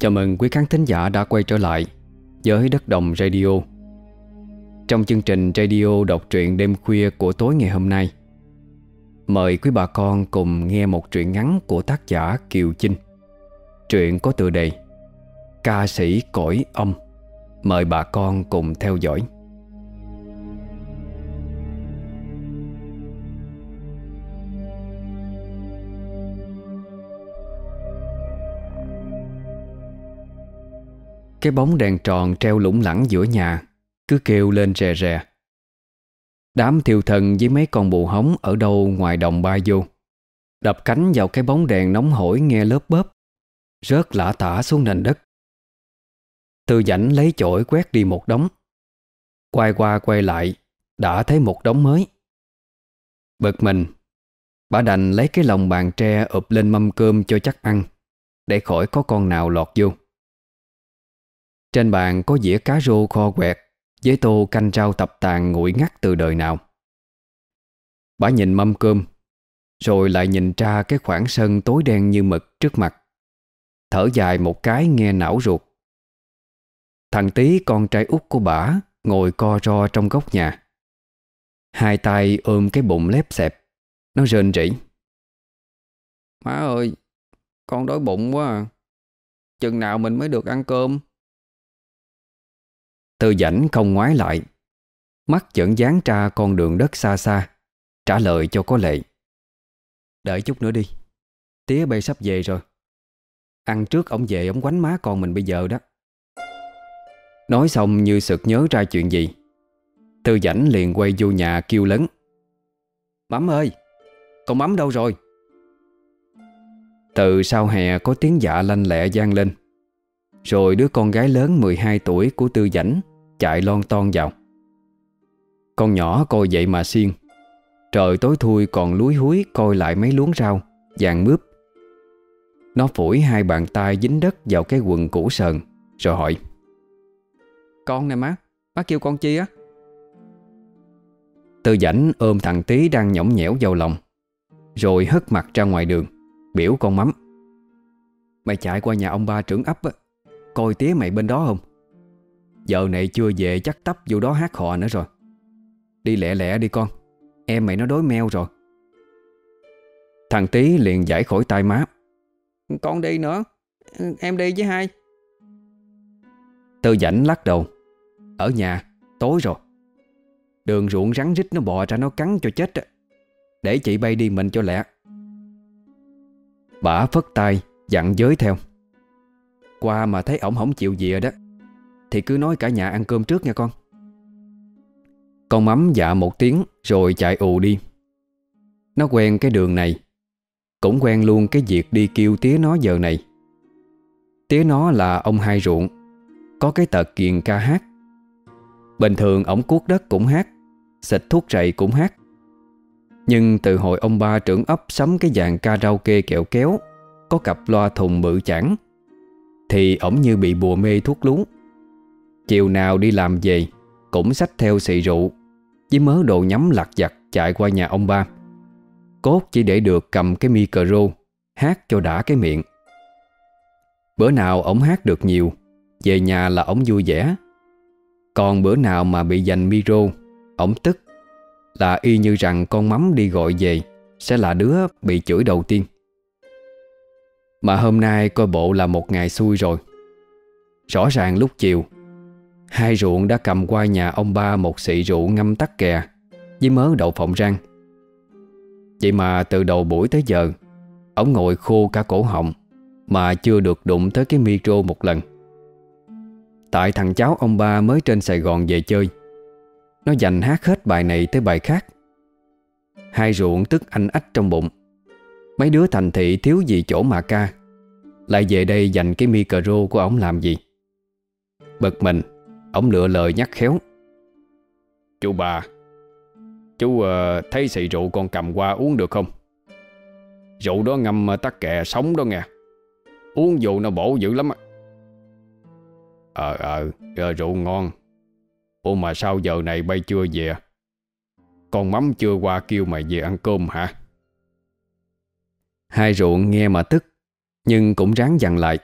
Chào mừng quý khán thính giả đã quay trở lại với Đất Đồng Radio. Trong chương trình radio đọc truyện đêm khuya của tối ngày hôm nay, Mời quý bà con cùng nghe một truyện ngắn của tác giả Kiều Chinh. Truyện có tựa đề Ca sĩ cõi âm. Mời bà con cùng theo dõi. Cái bóng đèn tròn treo lủng lẳng giữa nhà, Cứ kêu lên rè rè. Đám thiêu thần với mấy con bù hóng Ở đâu ngoài đồng ba vô. Đập cánh vào cái bóng đèn nóng hổi Nghe lớp bóp. Rớt lả tả xuống nền đất. Tư dãnh lấy chổi quét đi một đống. Quay qua quay lại, Đã thấy một đống mới. Bực mình. Bà đành lấy cái lòng bàn tre ụp lên mâm cơm cho chắc ăn, Để khỏi có con nào lọt vô trên bàn có dĩa cá rô kho quẹt, Với tô canh rau tập tàn nguội ngắt từ đời nào. Bà nhìn mâm cơm, Rồi lại nhìn ra cái khoảng sân tối đen như mực trước mặt. Thở dài một cái nghe não ruột. Thằng tí con trai út của bà, Ngồi co ro trong góc nhà. Hai tay ôm cái bụng lép xẹp. Nó rên rỉ. Má ơi, Con đói bụng quá à. Chừng nào mình mới được ăn cơm? Tư dãnh không ngoái lại. Mắt vẫn dán tra con đường đất xa xa, Trả lời cho có lệ. Đợi chút nữa đi, Tía bay sắp về rồi. Ăn trước ông về ông quánh má con mình bây giờ đó. Nói xong như sực nhớ ra chuyện gì Tư dãnh liền quay vô nhà kêu lớn. Mắm ơi, Con mắm đâu rồi? Từ sau hè có tiếng dạ lanh lẹ gian lên. Rồi đứa con gái lớn 12 tuổi của Tư Dãnh Chạy lon ton vào. Con nhỏ coi vậy mà xiên Trời tối thui còn lúi húi Coi lại mấy luống rau, Vàng mướp. Nó phủi hai bàn tay dính đất vào cái quần cũ sờn, Rồi hỏi, Con nè má Má kêu con chi á? Tư dãnh ôm thằng tí đang nhõng nhẽo vào lòng, Rồi hất mặt ra ngoài đường, Biểu con mắm, Mày chạy qua nhà ông ba trưởng ấp á, Coi tía mày bên đó không? Giờ này chưa về chắc tấp vô đó hát hò nữa rồi. Đi lẹ lẹ đi con, Em mày nó đối meo rồi. Thằng tí liền giải khỏi tay má. Con đi nữa, Em đi với hai. Tư dãnh lắc đầu. Ở nhà, tối rồi. Đường ruộng rắn rít nó bò ra nó cắn cho chết Để chị bay đi mình cho lẹ. Bà phất tay, Dặn giới theo. Qua mà thấy ổng không chịu gì đó thì cứ nói cả nhà ăn cơm trước nha con. Con mắm dạ một tiếng, Rồi chạy ù đi. Nó quen cái đường này, Cũng quen luôn cái việc đi kêu tía nó giờ này. Tía nó là ông hai ruộng, Có cái tật kiền ca hát. Bình thường ổng cuốc đất cũng hát, Xịt thuốc rầy cũng hát. Nhưng từ hồi ông ba trưởng ấp Sắm cái dàn karaoke kẹo kéo, Có cặp loa thùng bự chản Thì ổng như bị bùa mê thuốc lú. Chiều nào đi làm về, Cũng xách theo xị rượu. Với mớ đồ nhắm lặt vặt chạy qua nhà ông ba. Cốt chỉ để được cầm cái micro, Hát cho đã cái miệng. Bữa nào ổng hát được nhiều, Về nhà là ổng vui vẻ. Còn bữa nào mà bị giành micro, Ổng tức. Là y như rằng con mắm đi gọi về, Sẽ là đứa bị chửi đầu tiên. Mà hôm nay coi bộ là một ngày xui rồi. Rõ ràng lúc chiều Hai ruộng đã cầm qua nhà ông ba một xị rượu ngâm tắc kè, Với mớ đậu phộng rang. Vậy mà từ đầu buổi tới giờ, Ông ngồi khô cả cổ họng Mà chưa được đụng tới cái micro một lần. Tại thằng cháu ông ba mới trên Sài Gòn về chơi, Nó dành hát hết bài này tới bài khác. Hai ruộng tức anh ách trong bụng. Mấy đứa thành thị thiếu gì chỗ mà ca, Lại về đây dành cái micro của ông làm gì? Bật mình. Ông lựa lời nhắc khéo. Chú bà Chú uh, thấy xì rượu con cầm qua uống được không? Rượu đó ngâm ờ, tắc kè sống đó nghe. Uống dù nó bổ dữ lắm á. Ờ, ờ ờ Rượu ngon. Ủa mà sao giờ này bay chưa về? Con mắm chưa qua kêu mày về ăn cơm hả? Hai ruộng nghe mà tức Nhưng cũng ráng dặn lại.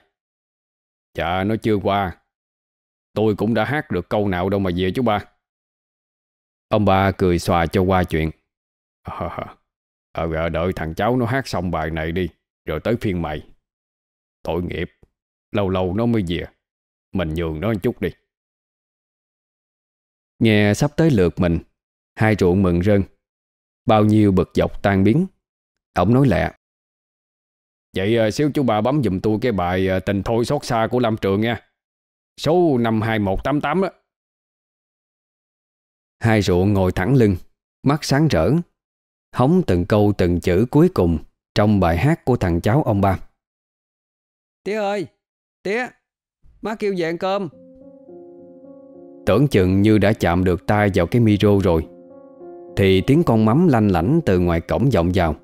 Dạ nó chưa qua. Tôi cũng đã hát được câu nào đâu mà về chú ba. Ông ba cười xòa cho qua chuyện. Ờ, ờ, ờ đợi thằng cháu nó hát xong bài này đi Rồi tới phiên mày. Tội nghiệp. Lâu lâu nó mới về. Mình nhường nó một chút đi. Nghe sắp tới lượt mình Hai ruộng mừng rơn. Bao nhiêu bực dọc tan biến. Ông nói lẹ. Vậy ờ, xíu chú bà bấm giùm tôi cái bài ờ, Tình thôi xót xa của Lâm Trường nha. Số 52188 đó Hai ruộng ngồi thẳng lưng Mắt sáng rỡ Hóng từng câu từng chữ cuối cùng Trong bài hát của thằng cháu ông ba. Tía ơi Tía Má kêu về ăn cơm. Tưởng chừng như đã chạm được tay vào cái micro rồi Thì tiếng con mắm lanh lảnh từ ngoài cổng vọng vào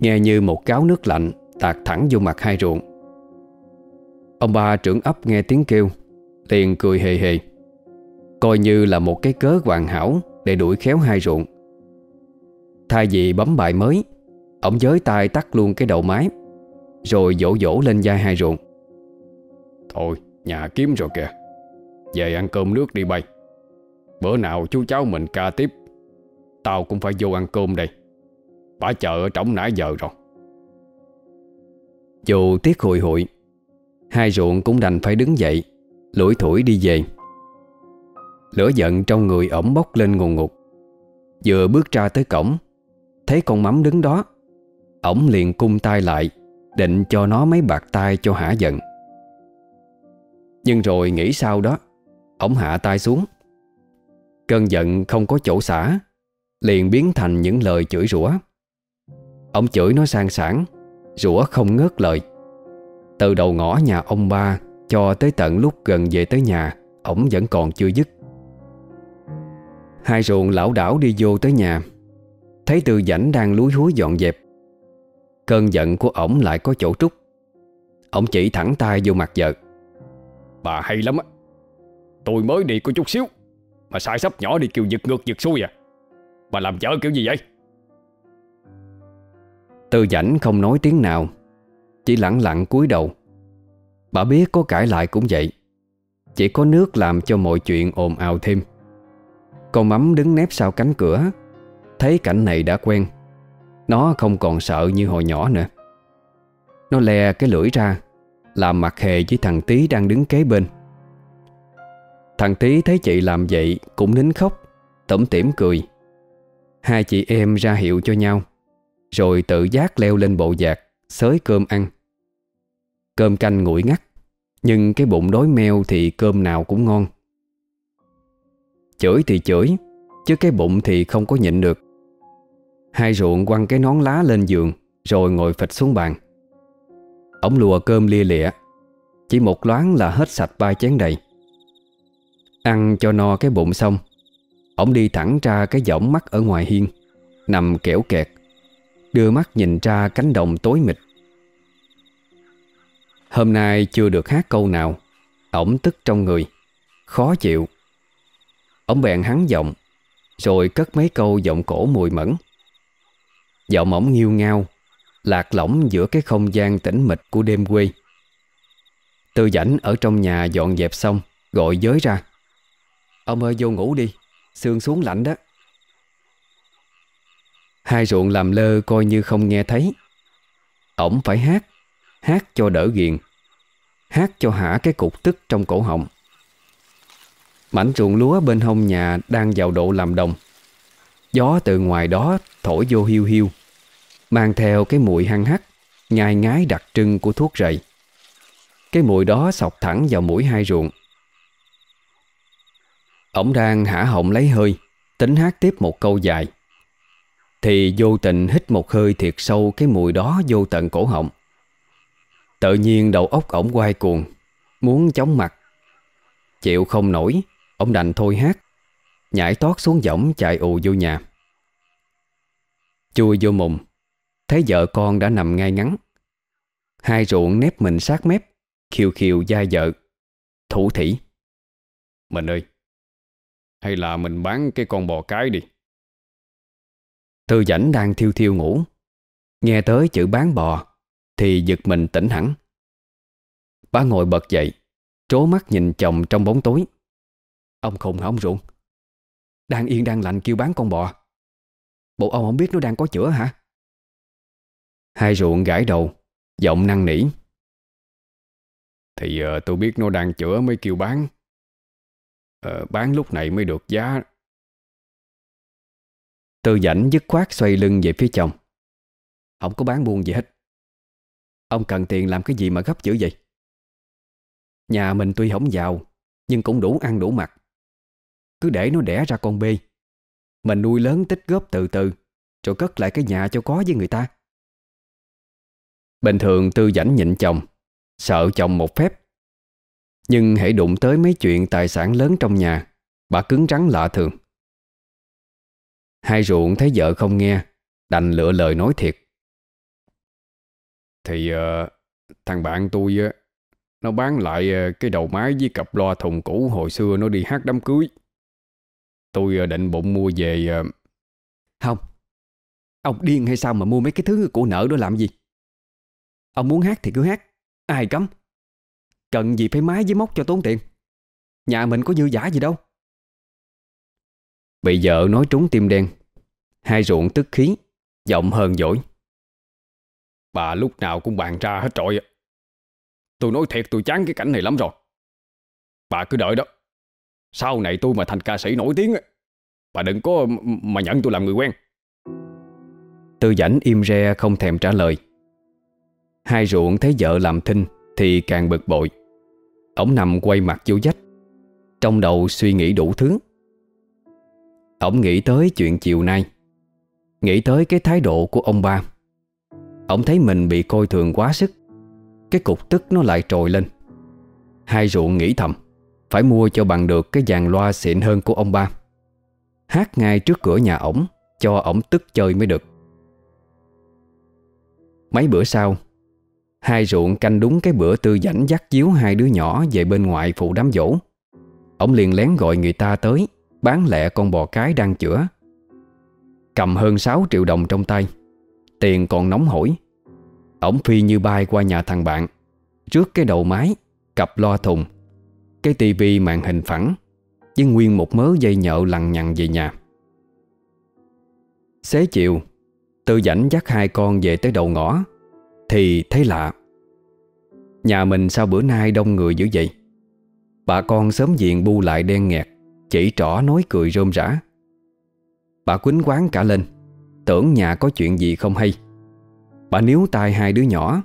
Nghe như một cáo nước lạnh Tạt thẳng vô mặt hai ruộng. Ông ba trưởng ấp nghe tiếng kêu Liền cười hề hề. Coi như là một cái cớ hoàn hảo Để đuổi khéo hai ruộng. Thay vì bấm bài mới Ông giới tay tắt luôn cái đầu máy Rồi dỗ dỗ lên vai hai ruộng. Thôi nhà kiếm rồi kìa. Về ăn cơm nước đi bay. Bữa nào chú cháu mình ca tiếp. Tao cũng phải vô ăn cơm đây. Bà chờ ở trống nãy giờ rồi. Dù tiếc hồi hội Hai ruộng cũng đành phải đứng dậy Lủi thủi đi về. Lửa giận trong người ổng bốc lên ngùn ngụt. Vừa bước ra tới cổng, Thấy con mắm đứng đó. Ổng liền cung tay lại, Định cho nó mấy bạc tay cho hả giận. Nhưng rồi nghĩ sau đó, Ổng hạ tay xuống. Cơn giận không có chỗ xả, Liền biến thành những lời chửi rủa. Ông chửi nó sang sản Rủa không ngớt lời. Từ đầu ngõ nhà ông ba cho tới tận lúc gần về tới nhà Ổng vẫn còn chưa dứt. Hai ruộng lão đảo đi vô tới nhà Thấy từ dãnh đang lúi húi dọn dẹp. Cơn giận của ổng lại có chỗ trút. Ổng chỉ thẳng tay vô mặt vợ. Bà hay lắm á. Tôi mới đi có chút xíu Mà sai sắp nhỏ đi kêu giật ngược giật xuôi à. Bà làm vợ kiểu gì vậy? Từ dãnh không nói tiếng nào Chỉ lặng lặng cúi đầu Bà biết có cãi lại cũng vậy. Chỉ có nước làm cho mọi chuyện ồn ào thêm. Con mắm đứng nép sau cánh cửa, Thấy cảnh này đã quen. Nó không còn sợ như hồi nhỏ nữa. Nó le cái lưỡi ra, Làm mặt hề với thằng Tý đang đứng kế bên. Thằng Tý thấy chị làm vậy Cũng nín khóc Tẩm tỉm cười. Hai chị em ra hiệu cho nhau, Rồi tự giác leo lên bộ giạc Xới cơm ăn. Cơm canh nguội ngắt. Nhưng cái bụng đói meo thì cơm nào cũng ngon. Chửi thì chửi, Chứ cái bụng thì không có nhịn được. Hai ruộng quăng cái nón lá lên giường, Rồi ngồi phịch xuống bàn. Ông lùa cơm lia lịa, Chỉ một loáng là hết sạch ba chén đầy. Ăn cho no cái bụng xong Ông đi thẳng ra cái võng mắt ở ngoài hiên, Nằm kẻo kẹt, Đưa mắt nhìn ra cánh đồng tối mịt. Hôm nay chưa được hát câu nào. Ổng tức trong người. Khó chịu. Ổng bèn hắn giọng, Rồi cất mấy câu giọng cổ mùi mẫn. Giọng ổng nghiêu ngao, Lạc lõng giữa cái không gian tĩnh mịch của đêm quê. Tư dãnh ở trong nhà dọn dẹp xong, Gọi giới ra. Ông ơi, vô ngủ đi, Sương xuống lạnh đó. Hai ruộng làm lơ coi như không nghe thấy. Ổng phải hát. Hát cho đỡ ghiền, Hát cho hả cái cục tức trong cổ họng. Mảnh ruộng lúa bên hông nhà Đang vào độ làm đồng. Gió từ ngoài đó thổi vô hiu hiu, Mang theo cái mùi hăng hắc, Nhai ngái đặc trưng của thuốc rầy. Cái mùi đó sọc thẳng vào mũi hai ruộng. Ông đang hả họng lấy hơi, Tính hát tiếp một câu dài. Thì vô tình hít một hơi thiệt sâu Cái mùi đó vô tận cổ họng. Tự nhiên đầu óc ổng quay cuồng, Muốn chóng mặt. Chịu không nổi Ông đành thôi hát, Nhảy tót xuống võng chạy ù vô nhà. Chui vô mùng, Thấy vợ con đã nằm ngay ngắn. Hai ruộng nép mình sát mép Khiều khiều da vợ Thủ thỉ, Mình ơi, Hay là mình bán cái con bò cái đi. Tư dãnh đang thiêu thiêu ngủ, Nghe tới chữ bán bò thì giật mình tỉnh hẳn. Bà ngồi bật dậy Trố mắt nhìn chồng trong bóng tối. Ông khùng hả ông ruộng? Đang yên đang lạnh kêu bán con bò. Bộ ông không biết nó đang có chữa hả? Hai ruộng gãi đầu Giọng năn nỉ. Thì uh, tôi biết nó đang chữa mới kêu bán. Uh, Bán lúc này mới được giá. Tư dảnh dứt khoát xoay lưng về phía chồng. Không có bán buôn gì hết. Ông cần tiền làm cái gì mà gấp dữ vậy? Nhà mình tuy không giàu, Nhưng cũng đủ ăn đủ mặc. Cứ để nó đẻ ra con bê. Mình nuôi lớn tích góp từ từ, Rồi cất lại cái nhà cho có với người ta. Bình thường tư dãnh nhịn chồng, Sợ chồng một phép. Nhưng hãy đụng tới mấy chuyện tài sản lớn trong nhà, Bà cứng rắn lạ thường. Hai ruộng thấy vợ không nghe, Đành lựa lời nói thiệt. Thì uh, thằng bạn tôi uh, Nó bán lại uh, cái đầu máy với cặp loa thùng cũ hồi xưa nó đi hát đám cưới. Tôi uh, định bụng mua về uh... Không Ông điên hay sao mà mua mấy cái thứ của nợ đó làm gì? Ông muốn hát thì cứ hát Ai cấm. Cần gì phải máy với móc cho tốn tiền. Nhà mình có dư giả gì đâu. Bị vợ nói trúng tim đen Hai ruộng tức khí Giọng hơn dỗi. Bà lúc nào cũng bàn ra hết trọi Tôi nói thiệt, tôi chán cái cảnh này lắm rồi. Bà cứ đợi đó. Sau này tôi mà thành ca sĩ nổi tiếng Bà đừng có mà nhận tôi làm người quen. Tư dãnh im re không thèm trả lời. Hai ruộng thấy vợ làm thinh Thì càng bực bội. Ông nằm quay mặt vô dách Trong đầu suy nghĩ đủ thứ. Ông nghĩ tới chuyện chiều nay, Nghĩ tới cái thái độ của ông ba. Ông thấy mình bị coi thường quá sức, Cái cục tức nó lại trồi lên. Hai ruộng nghĩ thầm, Phải mua cho bằng được cái dàn loa xịn hơn của ông ba. Hát ngay trước cửa nhà ổng, Cho ổng tức chơi mới được. Mấy bữa sau, Hai ruộng canh đúng cái bữa tư dãnh dắt díu hai đứa nhỏ về bên ngoài phụ đám dỗ Ông liền lén gọi người ta tới, Bán lẹ con bò cái đang chữa. Cầm hơn 6 triệu đồng trong tay. Tiền còn nóng hổi. Ổng phi như bay qua nhà thằng bạn, Trước cái đầu máy Cặp loa thùng. Cái tivi màn hình phẳng với nguyên một mớ dây nhợ lằng nhằng về nhà. Xế chiều, Tư dãnh dắt hai con về tới đầu ngõ, Thì thấy lạ. Nhà mình sao bữa nay đông người dữ vậy? Bà con sớm diện bu lại đen nghẹt, Chỉ trỏ nói cười rôm rã. Bà quýnh quán cả lên. Tưởng nhà có chuyện gì không hay. Bà níu tay hai đứa nhỏ.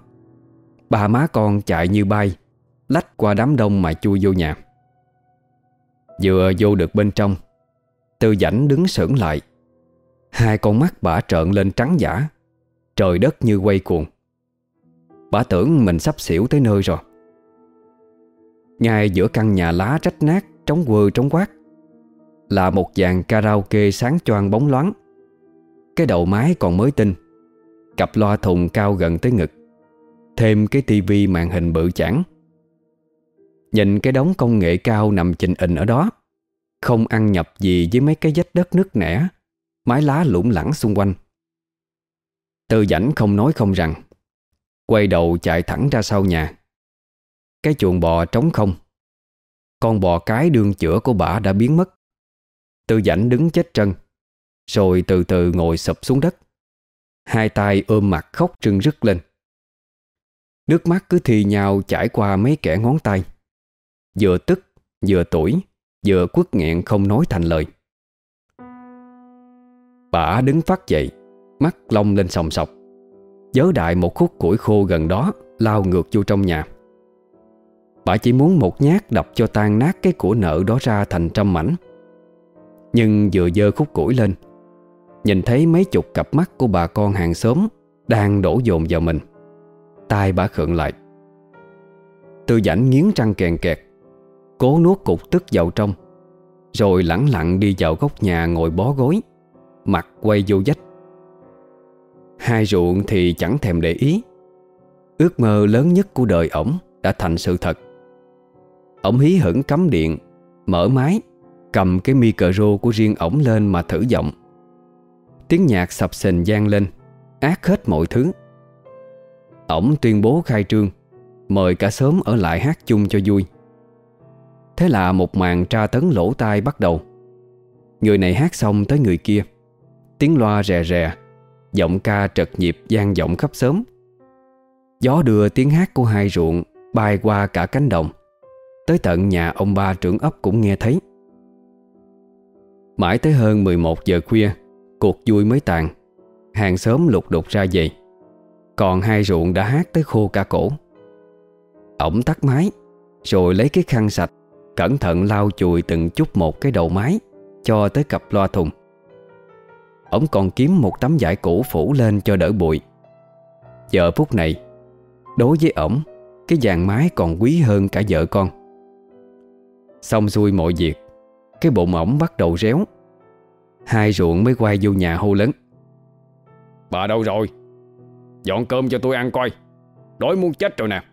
Ba má con chạy như bay, Lách qua đám đông mà chui vô nhà. Vừa vô được bên trong, Tư dãnh đứng sững lại. Hai con mắt bà trợn lên trắng giả, Trời đất như quay cuồng. Bà tưởng mình sắp xỉu tới nơi rồi. Ngay giữa căn nhà lá rách nát, Trống quơ trống quát, Là một dàn karaoke sáng choang bóng loáng. Cái đầu mái còn mới tinh. Cặp loa thùng cao gần tới ngực. Thêm cái tivi màn hình bự chản Nhìn cái đống công nghệ cao nằm chình ịnh ở đó. Không ăn nhập gì với mấy cái vách đất nứt nẻ. Mái lá lủng lẳng xung quanh. Tư dãnh không nói không rằng. Quay đầu chạy thẳng ra sau nhà. Cái chuồng bò trống không. Con bò cái đương chữa của bà đã biến mất. Tư dãnh đứng chết trân rồi từ từ ngồi sụp xuống đất. Hai tay ôm mặt khóc trưng rứt lên. Nước mắt cứ thì nhau chảy qua mấy kẻ ngón tay. Vừa tức, vừa tuổi Vừa quất nghẹn không nói thành lời. Bà đứng phát dậy Mắt long lên sòng sọc. Giớ đại một khúc củi khô gần đó Lao ngược vô trong nhà. Bà chỉ muốn một nhát đập cho tan nát Cái của nợ đó ra thành trăm mảnh. Nhưng vừa dơ khúc củi lên Nhìn thấy mấy chục cặp mắt Của bà con hàng xóm Đang đổ dồn vào mình, Tai bà khượng lại. Tư dãnh nghiến răng kèn kẹt, Cố nuốt cục tức vào trong, Rồi lẳng lặng đi vào góc nhà ngồi bó gối, Mặt quay vô dách Hai ruộng thì chẳng thèm để ý. Ước mơ lớn nhất của đời ổng Đã thành sự thật. Ổng hí hửng cắm điện, Mở máy, Cầm cái micro của riêng ổng lên mà thử giọng. Tiếng nhạc sập sình gian lên, Ác hết mọi thứ. Ổng tuyên bố khai trương, Mời cả sớm ở lại hát chung cho vui. Thế là một màn tra tấn lỗ tai bắt đầu. Người này hát xong tới người kia. Tiếng loa rè rè, Giọng ca trật nhịp gian vọng khắp sớm Gió đưa tiếng hát của hai ruộng Bay qua cả cánh đồng. Tới tận nhà ông ba trưởng ấp cũng nghe thấy. Mãi tới hơn 11 giờ khuya Cuộc vui mới tàn. Hàng xóm lục đục ra về. Còn hai ruộng đã hát tới khô cả cổ. Ổng tắt máy, Rồi lấy cái khăn sạch, Cẩn thận lau chùi từng chút một cái đầu máy Cho tới cặp loa thùng. Ổng còn kiếm một tấm vải cũ phủ lên cho đỡ bụi. Giờ phút này, Đối với ổng, Cái vàng mái còn quý hơn cả vợ con. Xong xuôi mọi việc, Cái bụng ổng bắt đầu réo. Hai ruộng mới quay vô nhà hô lớn. Bà đâu rồi? Dọn cơm cho tôi ăn coi. Đói muốn chết rồi nè.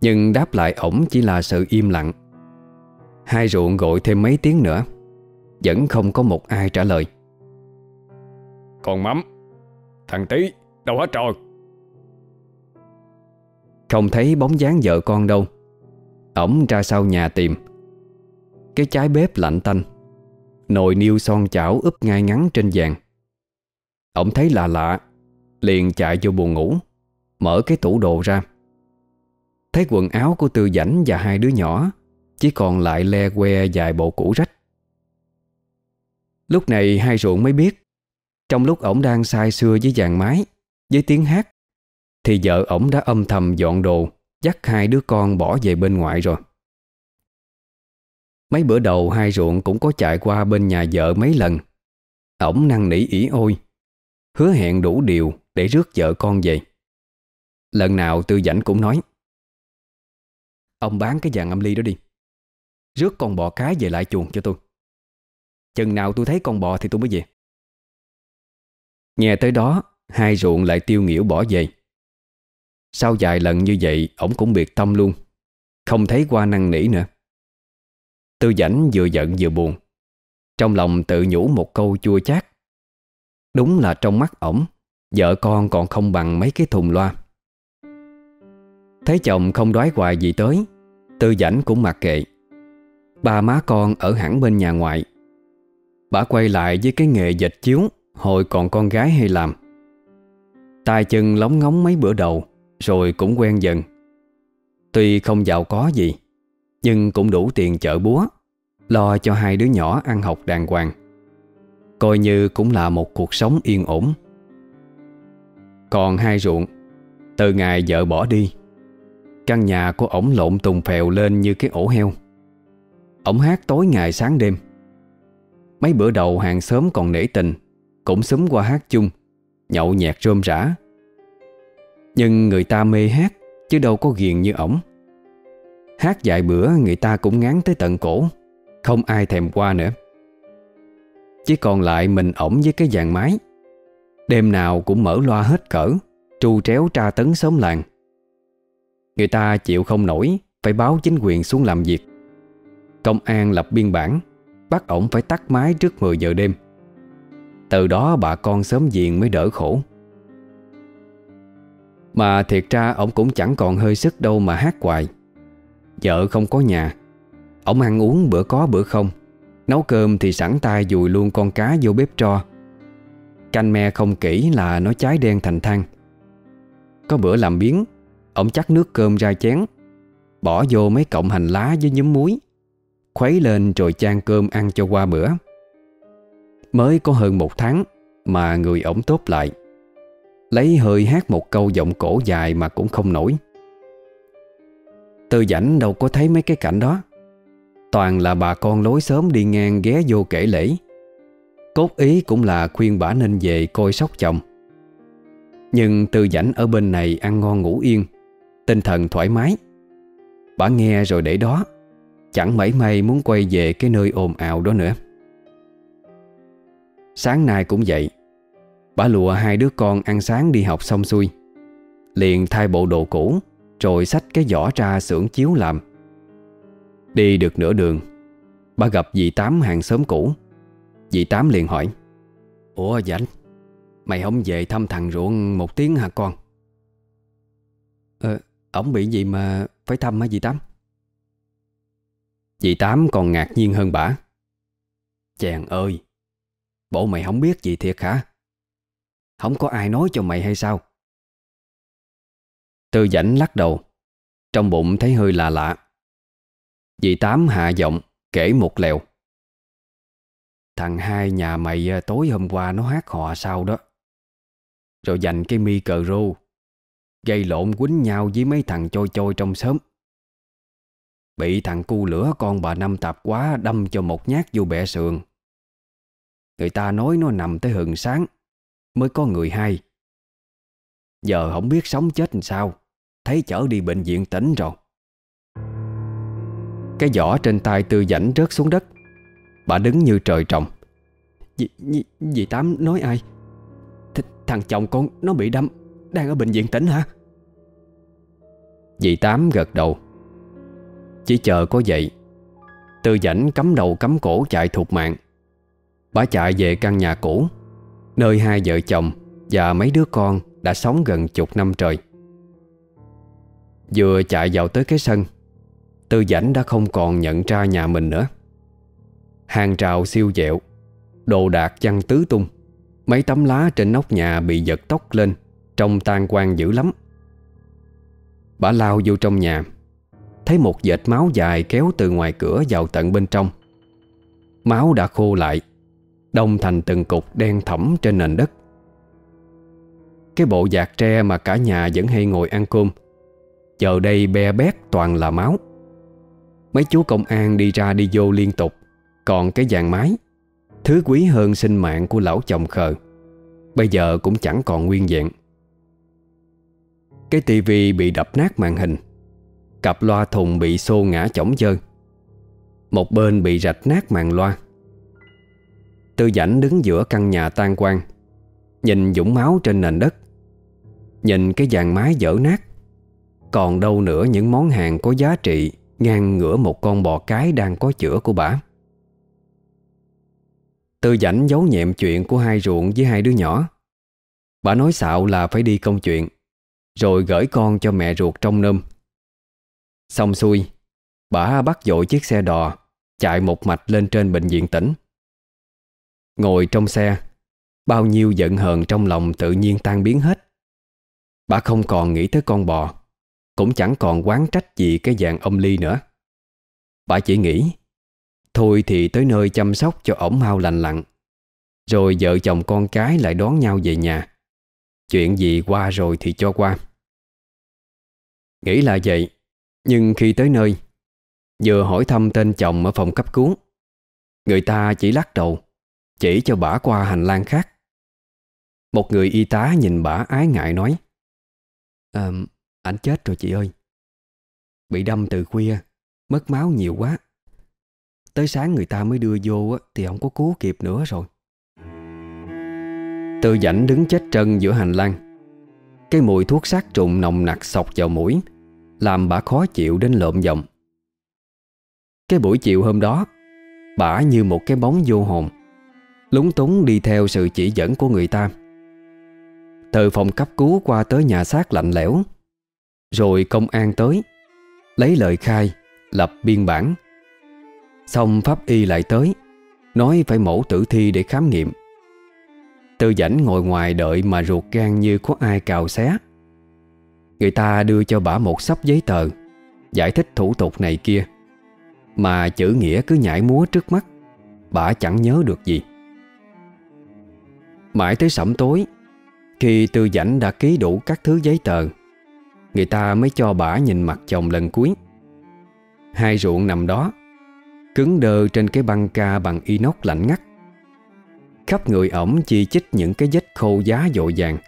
Nhưng đáp lại ổng chỉ là sự im lặng. Hai ruộng gọi thêm mấy tiếng nữa Vẫn không có một ai trả lời. Còn mắm Thằng tí đâu hết rồi? Không thấy bóng dáng vợ con đâu. Ổng ra sau nhà tìm. Cái trái bếp lạnh tanh Nồi niêu son chảo úp ngay ngắn trên vàng. Ông thấy lạ lạ, Liền chạy vô buồn ngủ, Mở cái tủ đồ ra. Thấy quần áo của Tư Dảnh và hai đứa nhỏ, Chỉ còn lại le que vài bộ cũ rách. Lúc này hai ruộng mới biết, Trong lúc ổng đang say xưa với dàn mái, Với tiếng hát, Thì vợ ổng đã âm thầm dọn đồ, Dắt hai đứa con bỏ về bên ngoại rồi. Mấy bữa đầu hai ruộng cũng có chạy qua bên nhà vợ mấy lần. Ổng năn nỉ ỉ ôi, Hứa hẹn đủ điều để rước vợ con về. Lần nào tư dãnh cũng nói, Ông bán cái vàng âm ly đó đi, Rước con bò cái về lại chuồng cho tôi. Chừng nào tôi thấy con bò thì tôi mới về. Nghe tới đó, Hai ruộng lại tiêu nghỉu bỏ về. Sau vài lần như vậy, Ổng cũng biệt tâm luôn, Không thấy qua năng nỉ nữa. Tư dãnh vừa giận vừa buồn. Trong lòng tự nhủ một câu chua chát. Đúng là trong mắt ổng, Vợ con còn không bằng mấy cái thùng loa. Thấy chồng không đoái hoài gì tới, Tư dãnh cũng mặc kệ. Ba má con ở hẳn bên nhà ngoại. Bà quay lại với cái nghề dệt chiếu, Hồi còn con gái hay làm. Tay chân lóng ngóng mấy bữa đầu, Rồi cũng quen dần. Tuy không giàu có gì, Nhưng cũng đủ tiền chợ búa. Lo cho hai đứa nhỏ ăn học đàng hoàng. Coi như cũng là một cuộc sống yên ổn. Còn hai ruộng, Từ ngày vợ bỏ đi, Căn nhà của ổng lộn tùng phèo lên như cái ổ heo. Ổng hát tối ngày sáng đêm. Mấy bữa đầu hàng xóm còn nể tình, Cũng xúm qua hát chung, Nhậu nhẹt rôm rã. Nhưng người ta mê hát, Chứ đâu có ghiền như ổng. Hát vài bữa người ta cũng ngán tới tận cổ. Không ai thèm qua nữa. Chỉ còn lại mình ổng với cái dàn máy. Đêm nào cũng mở loa hết cỡ, Tru tréo tra tấn xóm làng. Người ta chịu không nổi, Phải báo chính quyền xuống làm việc. Công an lập biên bản, Bắt ổng phải tắt máy trước 10 giờ đêm. Từ đó bà con sớm diện mới đỡ khổ. Mà thiệt ra ổng cũng chẳng còn hơi sức đâu mà hát hoài. Vợ không có nhà Ổng ăn uống bữa có bữa không. Nấu cơm thì sẵn tay dùi luôn con cá vô bếp tro. Canh me không kỹ là nó cháy đen thành than. Có bữa làm biến Ông chắc nước cơm ra chén, Bỏ vô mấy cọng hành lá với nhúm muối, Khuấy lên rồi chan cơm ăn cho qua bữa. Mới có hơn một tháng Mà người ổng tốt lại. Lấy hơi hát một câu giọng cổ dài mà cũng không nổi. Tư dãnh đâu có thấy mấy cái cảnh đó. Toàn là bà con lối sớm đi ngang ghé vô kể lễ. Cốt ý cũng là khuyên bà nên về coi sóc chồng. Nhưng từ dãnh ở bên này ăn ngon ngủ yên, Tinh thần thoải mái. Bà nghe rồi để đó, Chẳng mảy may muốn quay về cái nơi ồn ào đó nữa. Sáng nay cũng vậy, Bà lùa hai đứa con ăn sáng đi học xong xuôi. Liền thay bộ đồ cũ, Rồi xách cái giỏ ra xưởng chiếu làm. Đi được nửa đường, Bà gặp dì Tám hàng xóm cũ. Dì Tám liền hỏi, Ủa Dãnh Mày không về thăm thằng ruộng một tiếng hả con? Ờ Ổng bị gì mà phải thăm hả dì Tám? Dì Tám còn ngạc nhiên hơn bà. Chàng ơi, Bộ mày không biết gì thiệt hả? Không có ai nói cho mày hay sao? Tư dãnh lắc đầu, Trong bụng thấy hơi lạ lạ. Dì Tám hạ giọng Kể một lèo. Thằng hai nhà mày à, tối hôm qua nó hát hò sao đó. Rồi dành cái mi cờ rô, Gây lộn quýnh nhau với mấy thằng trôi trôi trong xóm. Bị thằng cu lửa con bà Năm tạp quá đâm cho một nhát vô bẹ sườn. Người ta nói nó nằm tới hừng sáng, Mới có người hay. Giờ không biết sống chết làm sao, Thấy chở đi bệnh viện tỉnh rồi. Cái giỏ trên tay tư dãnh rớt xuống đất. Bà đứng như trời trồng. Dì, dì, dì Tám nói ai? Th Thằng chồng con nó bị đâm Đang ở bệnh viện tỉnh hả? Dì Tám gật đầu. Chỉ chờ có vậy Tư dãnh cắm đầu cắm cổ chạy thục mạng. Bà chạy về căn nhà cũ Nơi hai vợ chồng Và mấy đứa con đã sống gần chục năm trời. Vừa chạy vào tới cái sân Tư dảnh đã không còn nhận ra nhà mình nữa. Hàng trào siêu dẹo, Đồ đạc chăn tứ tung, Mấy tấm lá trên nóc nhà bị giật tóc lên, Trông tan quang dữ lắm. Bà lao vô trong nhà, Thấy một vệt máu dài kéo từ ngoài cửa vào tận bên trong. Máu đã khô lại, Đông thành từng cục đen thẫm trên nền đất. Cái bộ giạc tre mà cả nhà vẫn hay ngồi ăn cơm, Giờ đây be bét toàn là máu. Mấy chú công an đi ra đi vô liên tục. Còn cái vàng mái. Thứ quý hơn sinh mạng của lão chồng khờ. Bây giờ cũng chẳng còn nguyên vẹn. Cái tivi bị đập nát màn hình. Cặp loa thùng bị xô ngã chỏng dơ Một bên bị rạch nát màn loa. Tư dãnh đứng giữa căn nhà tan quang Nhìn dũng máu trên nền đất, Nhìn cái dàn mái dở nát. Còn đâu nữa những món hàng có giá trị Ngang ngửa một con bò cái đang có chữa của bà. Tư dãnh giấu nhẹm chuyện của hai ruộng với hai đứa nhỏ. Bà nói xạo là phải đi công chuyện, Rồi gửi con cho mẹ ruột trong nôm. Xong xuôi, Bà bắt dội chiếc xe đò, Chạy một mạch lên trên bệnh viện tỉnh. Ngồi trong xe, Bao nhiêu giận hờn trong lòng tự nhiên tan biến hết. Bà không còn nghĩ tới con bò. Cũng chẳng còn quán trách gì cái dạng ông Ly nữa. Bà chỉ nghĩ Thôi thì tới nơi chăm sóc cho ổng mau lành lặn Rồi vợ chồng con cái lại đón nhau về nhà. Chuyện gì qua rồi thì cho qua. Nghĩ là vậy Nhưng khi tới nơi Vừa hỏi thăm tên chồng ở phòng cấp cứu Người ta chỉ lắc đầu Chỉ cho bà qua hành lang khác. Một người y tá nhìn bà ái ngại nói à, ảnh chết rồi chị ơi. Bị đâm từ khuya, Mất máu nhiều quá. Tới sáng người ta mới đưa vô Thì không có cứu kịp nữa rồi. Tư dãnh đứng chết trân giữa hành lang. Cái mùi thuốc sát trùng nồng nặc sọc vào mũi, Làm bà khó chịu đến lợm giọng. Cái buổi chiều hôm đó, Bà như một cái bóng vô hồn, Lúng túng đi theo sự chỉ dẫn của người ta. Từ phòng cấp cứu qua tới nhà xác lạnh lẽo rồi công an tới. Lấy lời khai, Lập biên bản. Xong pháp y lại tới, Nói phải mổ tử thi để khám nghiệm. Tư dãnh ngồi ngoài đợi mà ruột gan như có ai cào xé. Người ta đưa cho bà một sắp giấy tờ, Giải thích thủ tục này kia. Mà chữ nghĩa cứ nhảy múa trước mắt, Bà chẳng nhớ được gì. Mãi tới sẩm tối, Khi tư dãnh đã ký đủ các thứ giấy tờ Người ta mới cho bà nhìn mặt chồng lần cuối. Hai ruộng nằm đó, Cứng đơ trên cái băng ca bằng inox lạnh ngắt. Khắp người ổng chi chích những cái vết khô giá dội vàng.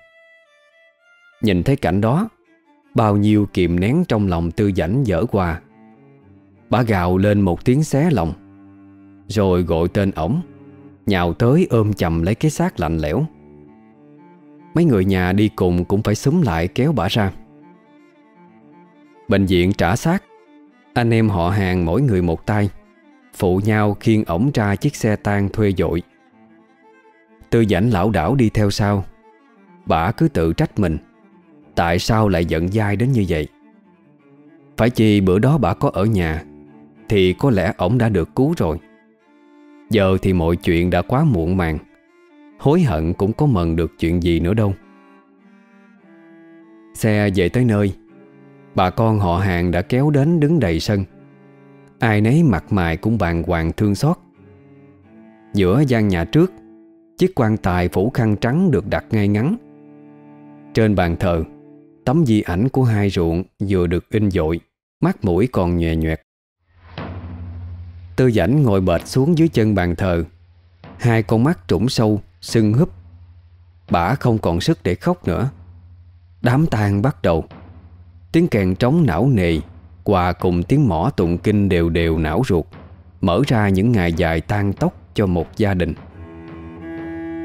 Nhìn thấy cảnh đó, Bao nhiêu kiềm nén trong lòng tư dảnh dở qua. Bà gào lên một tiếng xé lòng, Rồi gọi tên ổng, Nhào tới ôm chầm lấy cái xác lạnh lẽo. Mấy người nhà đi cùng cũng phải súng lại kéo bà ra. Bệnh viện trả xác. Anh em họ hàng mỗi người một tay. Phụ nhau khiêng ổng ra chiếc xe tang thuê dội. Tư dãnh lão đảo đi theo sau. Bà cứ tự trách mình. Tại sao lại giận dai đến như vậy? Phải chi bữa đó bà có ở nhà, Thì có lẽ ổng đã được cứu rồi. Giờ thì mọi chuyện đã quá muộn màng. Hối hận cũng có mần được chuyện gì nữa đâu. Xe về tới nơi. Bà con họ hàng đã kéo đến đứng đầy sân. Ai nấy mặt mày cũng bàng hoàng thương xót. Giữa gian nhà trước, Chiếc quan tài phủ khăn trắng được đặt ngay ngắn. Trên bàn thờ, Tấm di ảnh của hai ruộng vừa được in dội, Mắt mũi còn nhòe nhòe Tư dãnh ngồi bệt xuống dưới chân bàn thờ, Hai con mắt trũng sâu, Sưng húp. Bả không còn sức để khóc nữa. Đám tang bắt đầu. Tiếng kèn trống não nề Hòa cùng tiếng mỏ tụng kinh đều đều não ruột, Mở ra những ngày dài tan tóc cho một gia đình.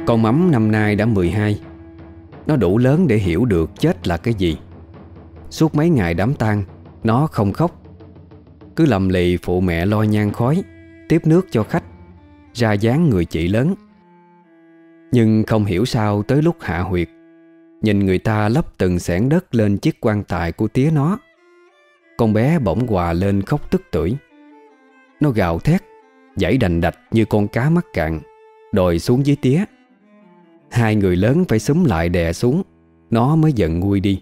Con mắm năm nay đã 12 Nó đủ lớn để hiểu được chết là cái gì. Suốt mấy ngày đám tang, Nó không khóc. Cứ lầm lì phụ mẹ lo nhang khói, Tiếp nước cho khách, Ra dáng người chị lớn. Nhưng không hiểu sao tới lúc hạ huyệt Nhìn người ta lấp từng xẻng đất lên chiếc quan tài của tía nó. Con bé bỗng hòa lên khóc tức tưởi. Nó gào thét, Dãy đành đạch như con cá mắc cạn, Đòi xuống dưới tía. Hai người lớn phải súng lại đè xuống, Nó mới giận nguôi đi.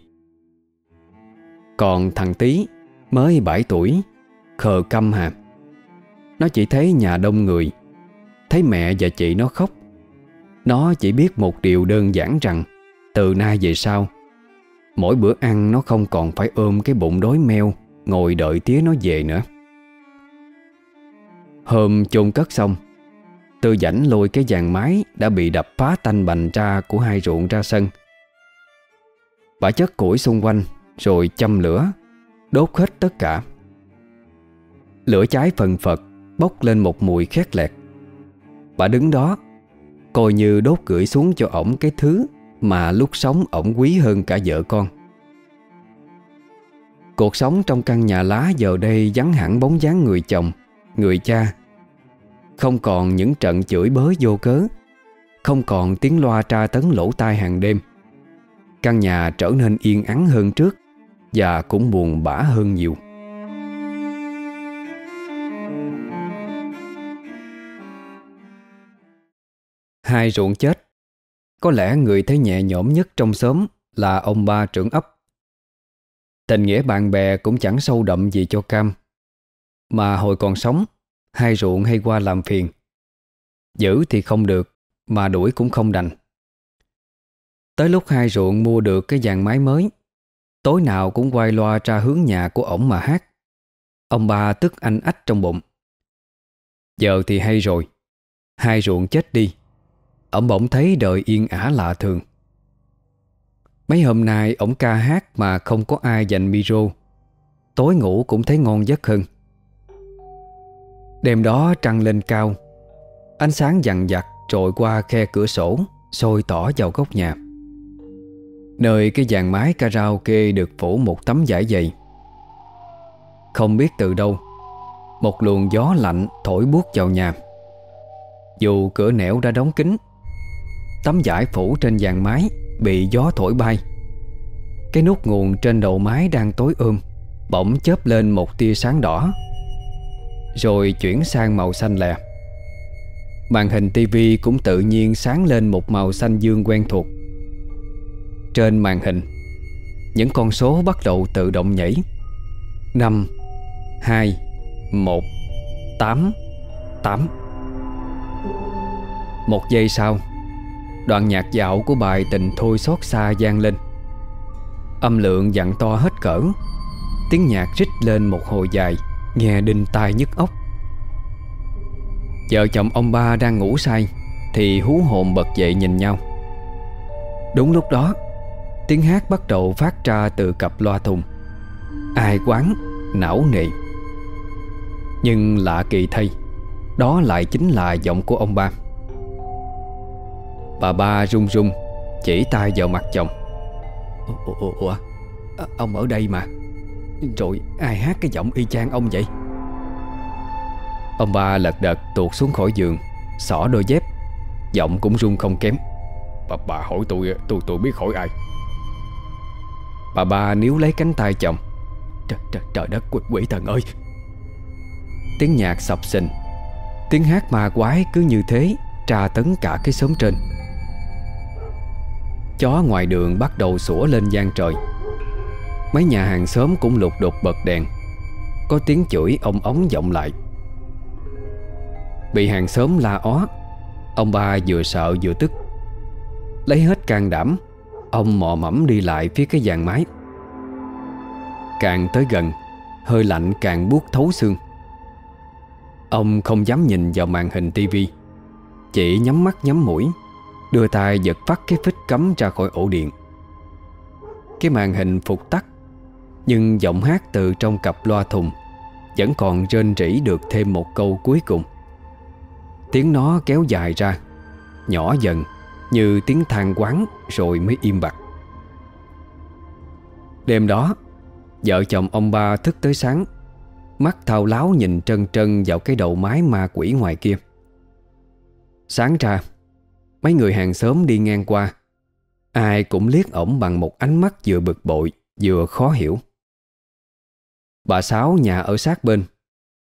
Còn thằng tí Mới 7 tuổi, Khờ căm hàm Nó chỉ thấy nhà đông người, Thấy mẹ và chị nó khóc. Nó chỉ biết một điều đơn giản rằng từ nay về sau, Mỗi bữa ăn nó không còn phải ôm cái bụng đói meo Ngồi đợi tía nó về nữa. Hôm chôn cất xong, Tư dãnh lôi cái dàn mái Đã bị đập phá tanh bành ra Của hai ruộng ra sân. Bà chất củi xung quanh Rồi châm lửa, Đốt hết tất cả. Lửa cháy phần phật, Bốc lên một mùi khét lẹt. Bà đứng đó, Coi như đốt gửi xuống cho ổng cái thứ mà lúc sống ổng quý hơn cả vợ con. Cuộc sống trong căn nhà lá giờ đây vắng hẳn bóng dáng người chồng, người cha. Không còn những trận chửi bới vô cớ Không còn tiếng loa tra tấn lỗ tai hàng đêm. Căn nhà trở nên yên ắng hơn trước Và cũng buồn bã hơn nhiều. Hai ruộng chết có lẽ người thấy nhẹ nhõm nhất trong xóm Là ông ba trưởng ấp. Tình nghĩa bạn bè cũng chẳng sâu đậm gì cho Cam. Mà hồi còn sống, Hai ruộng hay qua làm phiền. Giữ thì không được, Mà đuổi cũng không đành. Tới lúc hai ruộng mua được cái dàn máy mới, Tối nào cũng quay loa ra hướng nhà của ổng mà hát. Ông ba tức anh ách trong bụng. Giờ thì hay rồi, Hai ruộng chết đi. Ông bỗng thấy đời yên ả lạ thường. Mấy hôm nay ổng ca hát mà không có ai dành micro. Tối ngủ cũng thấy ngon giấc hơn. Đêm đó trăng lên cao. Ánh sáng dằn dặt trội qua khe cửa sổ, Sôi tỏ vào góc nhà. Nơi cái dàn mái karaoke được phủ một tấm vải dày. Không biết từ đâu, Một luồng gió lạnh thổi buốt vào nhà. Dù cửa nẻo đã đóng kín Tấm vải phủ trên dàn mái Bị gió thổi bay. Cái nút nguồn trên đầu mái đang tối ôm, Bỗng chớp lên một tia sáng đỏ, Rồi chuyển sang màu xanh lè. Màn hình tivi cũng tự nhiên sáng lên một màu xanh dương quen thuộc. Trên màn hình, Những con số bắt đầu tự động nhảy. 5 2 1 8 8 Một giây sau Đoạn nhạc dạo của bài tình thôi xót xa gian lên. Âm lượng dặn to hết cỡ. Tiếng nhạc rít lên một hồi dài, Nghe đinh tai nhức óc. Vợ chồng ông ba đang ngủ say, Thì hú hồn bật dậy nhìn nhau. Đúng lúc đó, Tiếng hát bắt đầu phát ra từ cặp loa thùng. Ai quán, Não nị Nhưng lạ kỳ thay, Đó lại chính là giọng của ông ba. Bà ba run run Chỉ tay vào mặt chồng. Ủa, ủa, ủa à, Ông ở đây mà. Rồi ai hát cái giọng y chang ông vậy? Ông ba lật đật tuột xuống khỏi giường Xỏ đôi dép. Giọng cũng run không kém. Bà, bà hỏi tôi tôi tôi biết hỏi ai? Bà ba níu lấy cánh tay chồng. Trời, trời, trời đất quỷ, quỷ thần ơi. Tiếng nhạc sập sình. Tiếng hát ma quái cứ như thế Tra tấn cả cái xóm trên Chó ngoài đường bắt đầu sủa lên gian trời. Mấy nhà hàng xóm cũng lục đục bật đèn. Có tiếng chửi ông ống vọng lại. Bị hàng xóm la ó, Ông ba vừa sợ vừa tức. Lấy hết can đảm, Ông mò mẫm đi lại phía cái giàn mái. Càng tới gần, Hơi lạnh càng buốt thấu xương. Ông không dám nhìn vào màn hình tivi Chỉ nhắm mắt nhắm mũi. Đưa tay giật phát cái phích cắm ra khỏi ổ điện. Cái màn hình phục tắt, Nhưng giọng hát từ trong cặp loa thùng Vẫn còn rên rỉ được thêm một câu cuối cùng. Tiếng nó kéo dài ra, Nhỏ dần Như tiếng than quán Rồi mới im bặt. Đêm đó, Vợ chồng ông ba thức tới sáng, Mắt thao láo nhìn trân trân Vào cái đầu mái ma quỷ ngoài kia. Sáng ra Mấy người hàng xóm đi ngang qua. Ai cũng liếc ổng bằng một ánh mắt vừa bực bội, Vừa khó hiểu. Bà Sáu nhà ở sát bên.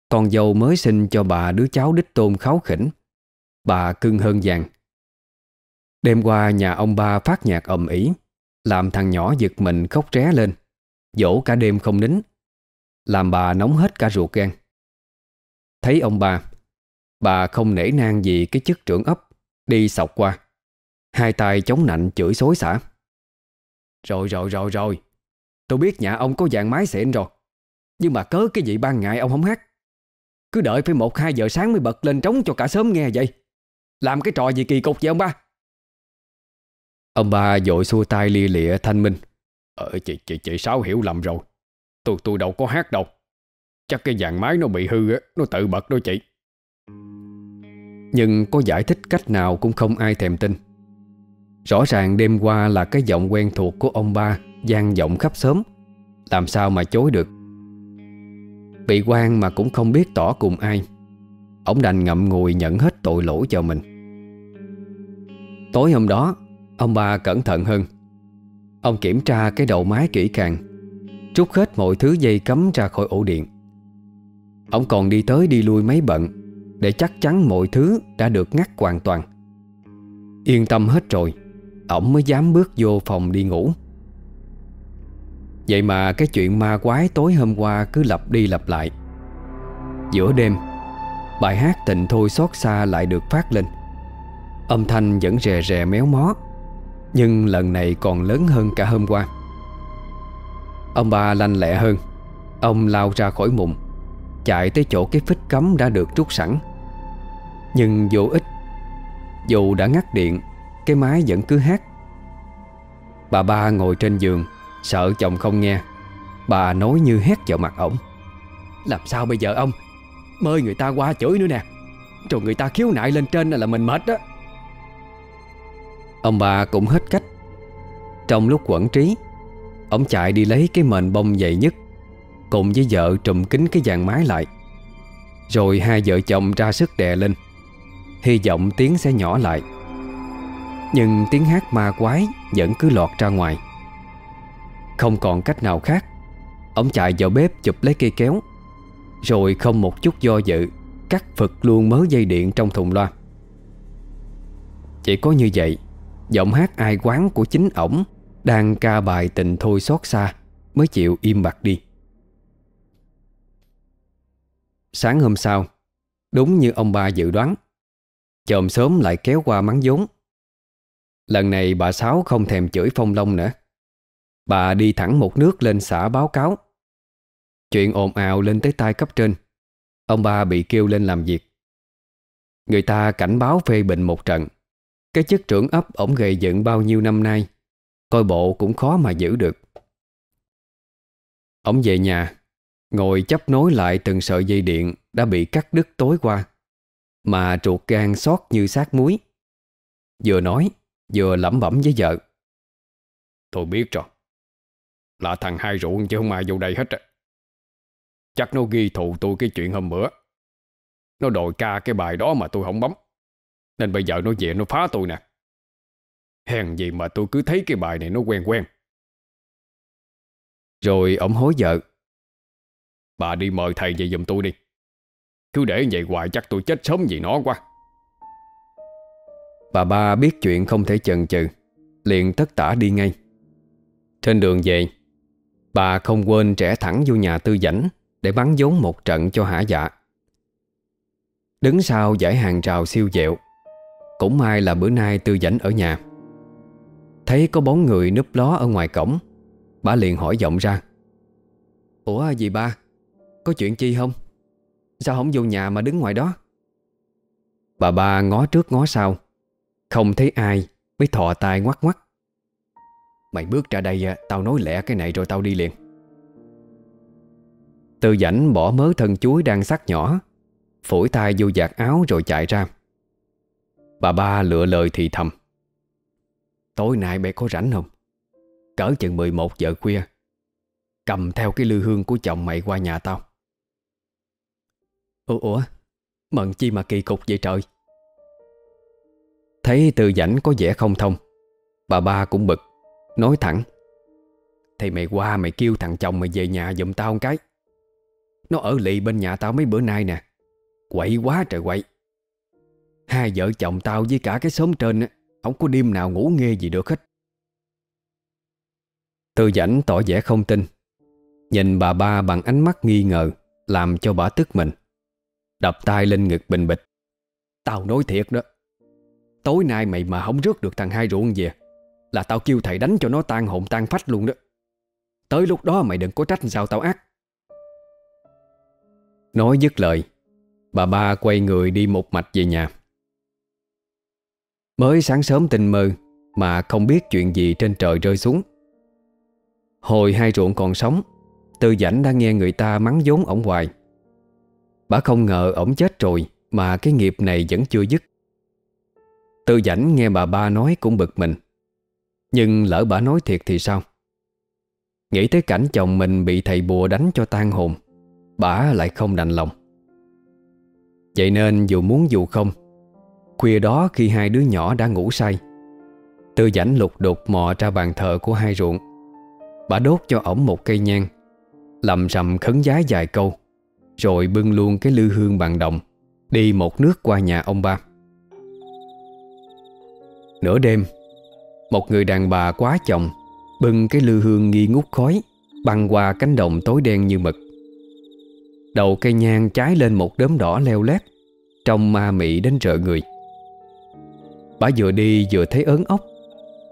Con dâu mới sinh cho bà đứa cháu đích tôn kháu khỉnh. Bà cưng hơn vàng. Đêm qua nhà ông ba phát nhạc ầm ĩ, Làm thằng nhỏ giật mình khóc ré lên. Dỗ cả đêm không nín, Làm bà nóng hết cả ruột gan. Thấy ông bà Bà không nể nang gì cái chức trưởng ấp. Đi sọc qua. Hai tay chống nạnh chửi xối xả. Rồi rồi rồi rồi. Tôi biết nhà ông có dàn mái xịn rồi. Nhưng mà cớ cái gì ban ngày ông không hát? Cứ đợi phải một, hai giờ sáng mới bật lên trống cho cả sớm nghe vậy. Làm cái trò gì kỳ cục vậy ông ba? Ông ba dội xua tay lia lịa thanh minh. Ờ chị chị chị Sáu hiểu lầm rồi. Tôi tôi đâu có hát đâu. Chắc cái dàn máy nó bị hư á, Nó tự bật đó chị. Nhưng có giải thích cách nào cũng không ai thèm tin. Rõ ràng đêm qua là cái giọng quen thuộc của ông ba, gian vọng khắp sớm Làm sao mà chối được? Bị quan mà cũng không biết tỏ cùng ai. Ông đành ngậm ngùi nhận hết tội lỗi cho mình. Tối hôm đó, Ông ba cẩn thận hơn. Ông kiểm tra cái đầu máy kỹ càng, Trút hết mọi thứ dây cấm ra khỏi ổ điện. Ông còn đi tới đi lui mấy bận. Để chắc chắn mọi thứ đã được ngắt hoàn toàn. Yên tâm hết rồi Ông mới dám bước vô phòng đi ngủ. Vậy mà cái chuyện ma quái tối hôm qua cứ lặp đi lặp lại. Giữa đêm, Bài hát tình thôi xót xa lại được phát lên. Âm thanh vẫn rè rè méo mó, Nhưng lần này còn lớn hơn cả hôm qua. Ông ba lanh lẹ hơn, Ông lao ra khỏi mùng Chạy tới chỗ cái phích cấm đã được rút sẵn. Nhưng vô ích Dù đã ngắt điện, Cái máy vẫn cứ hát. Bà ba ngồi trên giường, Sợ chồng không nghe. Bà nói như hét vào mặt ổng. Làm sao bây giờ ông? Mời người ta qua chửi nữa nè. Rồi người ta khiếu nại lên trên là mình mệt đó. Ông bà cũng hết cách. Trong lúc quẩn trí Ông chạy đi lấy cái mền bông dày nhất. Cùng với vợ trùm kính cái dàn mái lại. Rồi hai vợ chồng ra sức đè lên. Hy vọng tiếng sẽ nhỏ lại. Nhưng tiếng hát ma quái Vẫn cứ lọt ra ngoài. Không còn cách nào khác. Ông chạy vào bếp chụp lấy cây kéo. Rồi không một chút do dự, Cắt phật luôn mớ dây điện trong thùng loa. Chỉ có như vậy, Giọng hát ai quán của chính ổng Đang ca bài tình thôi xót xa Mới chịu im bặt đi. Sáng hôm sau, Đúng như ông ba dự đoán, Chồm sớm lại kéo qua mắng vốn. Lần này bà Sáu không thèm chửi phong long nữa. Bà đi thẳng một nước lên xã báo cáo. Chuyện ồn ào lên tới tai cấp trên, Ông ba bị kêu lên làm việc. Người ta cảnh báo phê bình một trận, Cái chức trưởng ấp ổng gầy dựng bao nhiêu năm nay, Coi bộ cũng khó mà giữ được. Ông về nhà Ngồi chấp nối lại từng sợi dây điện Đã bị cắt đứt tối qua Mà ruột gan xót như xác muối. Vừa nói Vừa lẩm bẩm với vợ. Tôi biết rồi. Là thằng hai ruộng chứ không ai vô đây hết á. Chắc nó ghi thù tôi cái chuyện hôm bữa. Nó đòi ca cái bài đó mà tôi không bấm. Nên bây giờ nó về nó phá tôi nè. Hèn gì mà tôi cứ thấy cái bài này nó quen quen. Rồi ông hối vợ Bà đi mời thầy về giùm tôi đi. Cứ để vậy hoài chắc tôi chết sớm vì nó quá. Bà ba biết chuyện không thể chần chừ, Liền tất tả đi ngay. Trên đường về, Bà không quên trẻ thẳng vô nhà tư dãnh Để bắn vốn một trận cho hả dạ. Đứng sau giải hàng rào siêu dẹo, Cũng may là bữa nay tư dãnh ở nhà. Thấy có bóng người núp ló ở ngoài cổng, Bà liền hỏi giọng ra. Ủa, gì ba? Có chuyện chi không? Sao không vô nhà mà đứng ngoài đó? Bà ba ngó trước ngó sau, Không thấy ai, Mới thò tay ngoắt ngoắt Mày bước ra đây à, Tao nói lẹ cái này rồi tao đi liền. Tư dãnh bỏ mớ thân chuối đang sắc nhỏ, Phủi tay vô giặt áo rồi chạy ra. Bà ba lựa lời thì thầm. Tối nay mẹ có rảnh không? Cỡ chừng 11 giờ khuya, Cầm theo cái lư hương của chồng mày qua nhà tao. Ủa, ủa Mận chi mà kỳ cục vậy trời? Thấy từ dãnh có vẻ không thông Bà ba cũng bực Nói thẳng. Thì mày qua mày kêu thằng chồng mày về nhà giùm tao một cái. Nó ở lì bên nhà tao mấy bữa nay nè. Quậy quá trời quậy. Hai vợ chồng tao với cả cái xóm trên á, Không có đêm nào ngủ nghe gì được hết. Từ dãnh tỏ vẻ không tin Nhìn bà ba bằng ánh mắt nghi ngờ Làm cho bà tức mình. Đập tay lên ngực bình bịch. Tao nói thiệt đó, Tối nay mày mà không rước được thằng hai ruộng về, Là tao kêu thầy đánh cho nó tan hồn tan phách luôn đó. Tới lúc đó mày đừng có trách sao tao ác. Nói dứt lời, Bà ba quay người đi một mạch về nhà. Mới sáng sớm tình mơ Mà không biết chuyện gì trên trời rơi xuống. Hồi hai ruộng còn sống, Tư dãnh đã nghe người ta mắng vốn ổng hoài. Bà không ngờ ổng chết rồi Mà cái nghiệp này vẫn chưa dứt. Tư dãnh nghe bà ba nói cũng bực mình. Nhưng lỡ bà nói thiệt thì sao? Nghĩ tới cảnh chồng mình bị thầy bùa đánh cho tan hồn, Bà lại không đành lòng. Vậy nên dù muốn dù không, Khuya đó khi hai đứa nhỏ đã ngủ say, Tư dãnh lục đục mò ra bàn thờ của hai ruộng. Bà đốt cho ổng một cây nhang, Lầm rầm khấn giá dài câu. Rồi bưng luôn cái lư hương bằng đồng, Đi một nước qua nhà ông ba. Nửa đêm, Một người đàn bà quá chồng Bưng cái lư hương nghi ngút khói Băng qua cánh đồng tối đen như mực. Đầu cây nhang trái lên một đốm đỏ leo lét, Trông ma mị đến rợ người. Bà vừa đi vừa thấy ớn ốc,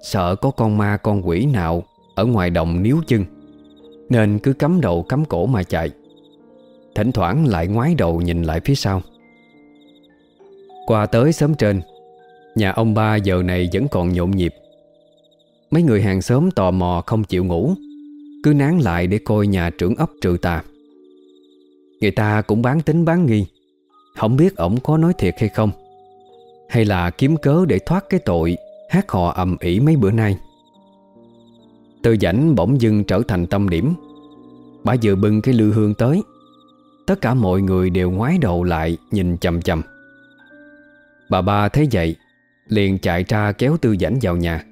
Sợ có con ma con quỷ nào Ở ngoài đồng níu chân, Nên cứ cắm đầu cắm cổ mà chạy. Thỉnh thoảng lại ngoái đầu nhìn lại phía sau. Qua tới sớm trên, Nhà ông ba giờ này vẫn còn nhộn nhịp. Mấy người hàng xóm tò mò không chịu ngủ, Cứ nán lại để coi nhà trưởng ấp trừ tà. Người ta cũng bán tính bán nghi, Không biết ổng có nói thiệt hay không, Hay là kiếm cớ để thoát cái tội Hát hò ầm ĩ mấy bữa nay. Tư dãnh bỗng dưng trở thành tâm điểm. Bà vừa bưng cái lư hương tới Tất cả mọi người đều ngoái đầu lại, Nhìn chầm chầm Bà ba thấy vậy, Liền chạy ra kéo tư dãnh vào nhà.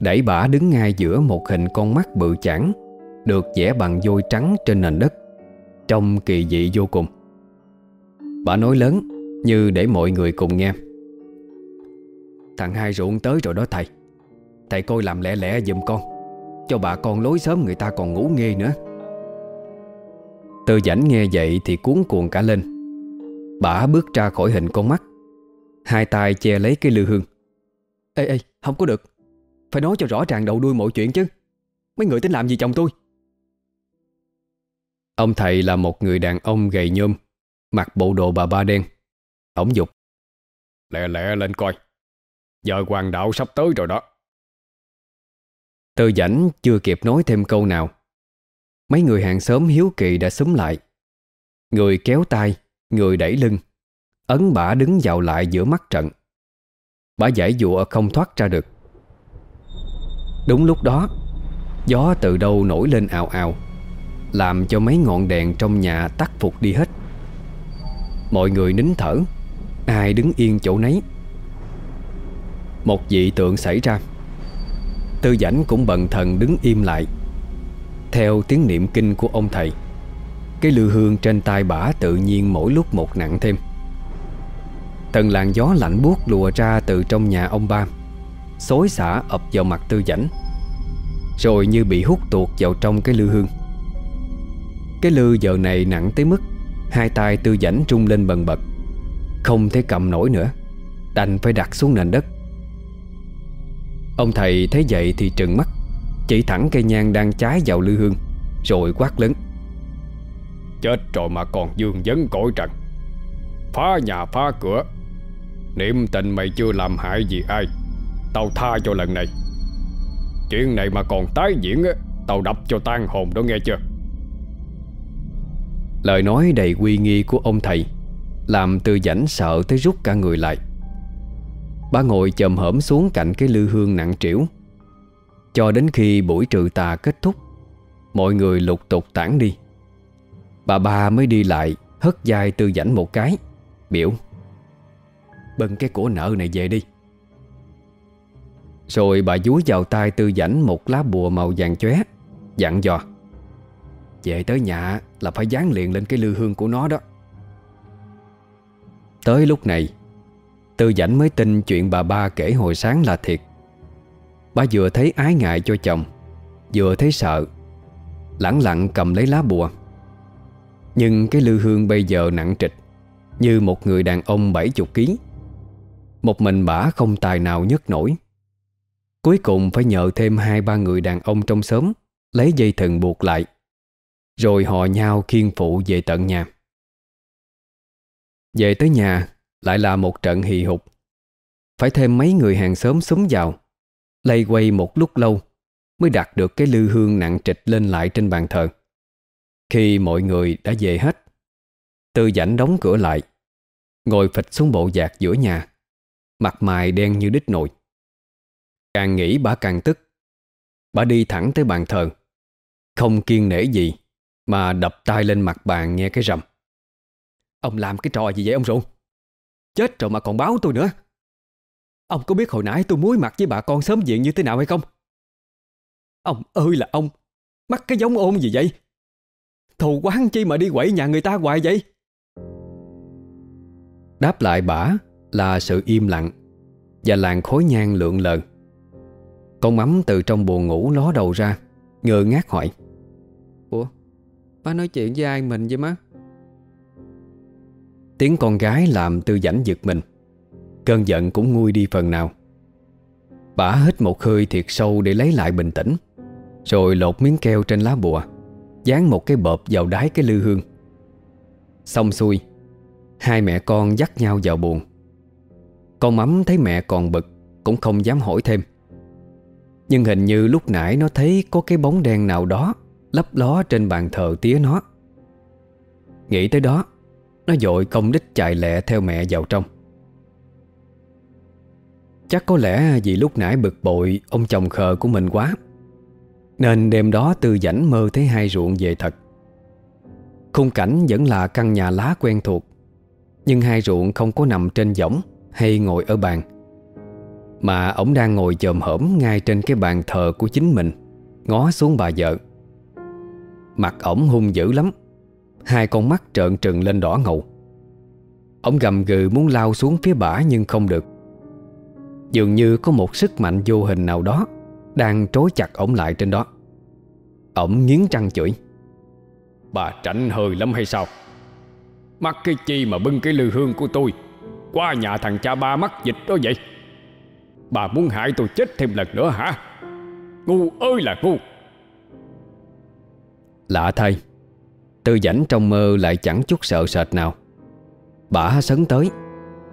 Đẩy bà đứng ngay giữa một hình con mắt bự chản Được vẽ bằng vôi trắng trên nền đất, Trông kỳ dị vô cùng. Bà nói lớn, Như để mọi người cùng nghe. Thằng hai ruộng tới rồi đó thầy. Thầy coi làm lẹ lẹ giùm con, Cho bà con lối sớm người ta còn ngủ nghe nữa. Tư dãnh nghe vậy thì cuốn cuồng cả lên. Bả bước ra khỏi hình con mắt. Hai tay che lấy cái lư hương. Ê ê, không có được. Phải nói cho rõ ràng đầu đuôi mọi chuyện chứ. Mấy người tính làm gì chồng tôi? Ông thầy là một người đàn ông gầy nhôm, Mặc bộ đồ bà ba đen. Ông dục. Lẹ lẹ lên coi. Giờ hoàng đạo sắp tới rồi đó. Tư dãnh chưa kịp nói thêm câu nào. Mấy người hàng xóm hiếu kỳ đã xúm lại. Người kéo tay, Người đẩy lưng. Ấn bả đứng vào lại giữa mắt trận. Bả giải dụa không thoát ra được. Đúng lúc đó, Gió từ đâu nổi lên ào ào, Làm cho mấy ngọn đèn trong nhà tắt phục đi hết. Mọi người nín thở, Ai đứng yên chỗ nấy. Một dị tượng xảy ra. Tư dãnh cũng bần thần đứng im lại. Theo tiếng niệm kinh của ông thầy. Cái lư hương trên tay bả tự nhiên mỗi lúc một nặng thêm. Tần làn gió lạnh buốt lùa ra từ trong nhà ông ba, Xối xả ập vào mặt tư dãnh, Rồi như bị hút tuột vào trong cái lư hương. Cái lư giờ này nặng tới mức Hai tay tư dãnh trung lên bần bật, Không thể cầm nổi nữa, Đành phải đặt xuống nền đất. Ông thầy thấy vậy thì trừng mắt. Chỉ thẳng cây nhang đang cháy vào lư hương, Rồi quát lớn. Chết rồi mà còn dương dấn cõi trần. Phá nhà phá cửa. Niệm tình mày chưa làm hại gì ai. Tao tha cho lần này. Chuyện này mà còn tái diễn á Tao đập cho tan hồn đó nghe chưa? Lời nói đầy uy nghi của ông thầy Làm từ dãnh sợ tới rút cả người lại. Bà ngồi chồm hởm xuống cạnh cái lư hương nặng trĩu. Cho đến khi buổi trừ tà kết thúc, Mọi người lục tục tản đi. Bà ba mới đi lại, Hất dài tư dãnh một cái, Biểu, Bưng cái cổ nợ này về đi. Rồi bà dúi vào tay tư dãnh Một lá bùa màu vàng chóe, Dặn dò, Về tới nhà là phải dán liền lên cái lư hương của nó đó. Tới lúc này, Tư dãnh mới tin chuyện bà ba kể hồi sáng là thiệt. Bà vừa thấy ái ngại cho chồng, Vừa thấy sợ Lặng lặng cầm lấy lá bùa. Nhưng cái lư hương bây giờ nặng trịch, Như một người đàn ông 70 kg Một mình bả không tài nào nhấc nổi. Cuối cùng phải nhờ thêm hai ba người đàn ông trong xóm Lấy dây thừng buộc lại, Rồi họ nhau khiên phụ về tận nhà. Về tới nhà, Lại là một trận hì hục. Phải thêm mấy người hàng xóm súng vào Lây quay một lúc lâu, Mới đặt được cái lư hương nặng trịch lên lại trên bàn thờ. Khi mọi người đã về hết, Tư dãnh đóng cửa lại, Ngồi phịch xuống bộ giạc giữa nhà, Mặt mày đen như đít nồi. Càng nghĩ bà càng tức. Bà đi thẳng tới bàn thờ, Không kiên nể gì, Mà đập tay lên mặt bàn nghe cái rầm. Ông làm cái trò gì vậy ông ruộng Chết rồi mà còn báo tôi nữa. Ông có biết hồi nãy tôi muối mặt với bà con sớm diện như thế nào hay không? Ông ơi là ông Mắc cái giống ôn gì vậy? Thù quán chi mà đi quậy nhà người ta hoài vậy? Đáp lại bả là sự im lặng Và làn khối nhang lượng lờ. Con mắm từ trong buồn ngủ ló đầu ra Ngơ ngác hỏi. Ủa Ba nói chuyện với ai mình vậy má? Tiếng con gái làm tư dãnh giật mình Cơn giận cũng nguôi đi phần nào. Bà hít một hơi thiệt sâu để lấy lại bình tĩnh, Rồi lột miếng keo trên lá bùa, Dán một cái bợp vào đáy cái lư hương. Xong xuôi, Hai mẹ con dắt nhau vào buồn. Con mắm thấy mẹ còn bực Cũng không dám hỏi thêm. Nhưng hình như lúc nãy nó thấy Có cái bóng đen nào đó Lấp ló trên bàn thờ tía nó. Nghĩ tới đó, Nó dội công đích chạy lẹ theo mẹ vào trong. Chắc có lẽ vì lúc nãy bực bội, Ông chồng khờ của mình quá. Nên đêm đó từ dãnh mơ thấy hai ruộng về thật. Khung cảnh vẫn là căn nhà lá quen thuộc, Nhưng hai ruộng không có nằm trên võng Hay ngồi ở bàn, Mà ổng đang ngồi chồm hổm Ngay trên cái bàn thờ của chính mình, Ngó xuống bà vợ. Mặt ổng hung dữ lắm, Hai con mắt trợn trừng lên đỏ ngầu. Ông gầm gừ muốn lao xuống phía bả nhưng không được. Dường như có một sức mạnh vô hình nào đó Đang trối chặt ổng lại trên đó. Ổng nghiến răng chửi. Bà tránh hơi lắm hay sao? Mắc cái chi mà bưng cái lư hương của tôi? Qua nhà thằng cha ba mắc dịch đó vậy? Bà muốn hại tôi chết thêm lần nữa hả? Ngu ơi là ngu! Lạ thay Tư dãnh trong mơ lại chẳng chút sợ sệt nào. Bà sấn tới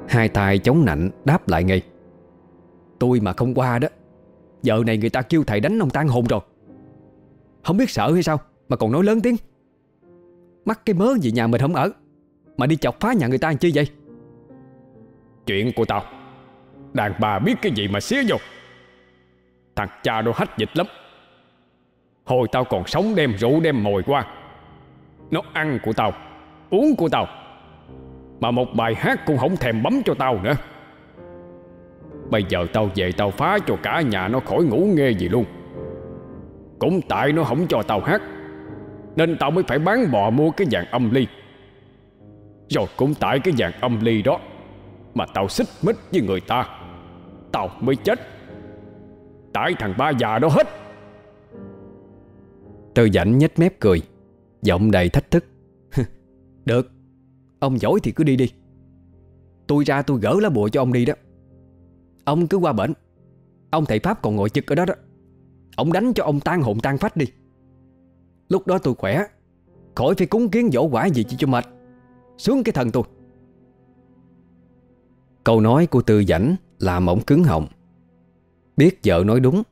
Hai tay chống nạnh đáp lại ngay Tôi mà không qua đó. Giờ này người ta kêu thầy đánh ông tan hồn rồi. Không biết sợ hay sao, Mà còn nói lớn tiếng. Mắc cái mớ gì nhà mình không ở, Mà đi chọc phá nhà người ta làm chi vậy? Chuyện của tao, Đàn bà biết cái gì mà xía vô. Thằng cha đồ hách dịch lắm. Hồi tao còn sống đem rượu đem mồi qua. Nó ăn của tao, Uống của tao. Mà một bài hát cũng không thèm bấm cho tao nữa. Bây giờ tao về tao phá cho cả nhà nó khỏi ngủ nghe gì luôn. Cũng tại nó không cho tao hát, Nên tao mới phải bán bò mua cái vàng âm ly. Rồi cũng tại cái vàng âm ly đó Mà tao xích mít với người ta, Tao mới chết. Tại thằng ba già đó hết. Tư dãnh nhếch mép cười, Giọng đầy thách thức. Được, Ông giỏi thì cứ đi đi. Tôi ra tôi gỡ lá bùa cho ông đi đó. Ông cứ qua bển. Ông thầy Pháp còn ngồi chực ở đó đó. Ông đánh cho ông tan hồn tan phách đi. Lúc đó tôi khỏe, Khỏi phải cúng kiến dỗ quả gì cho mệt. Xuống cái thần tôi. Câu nói của Tư Dảnh làm ổng cứng họng. Biết vợ nói đúng,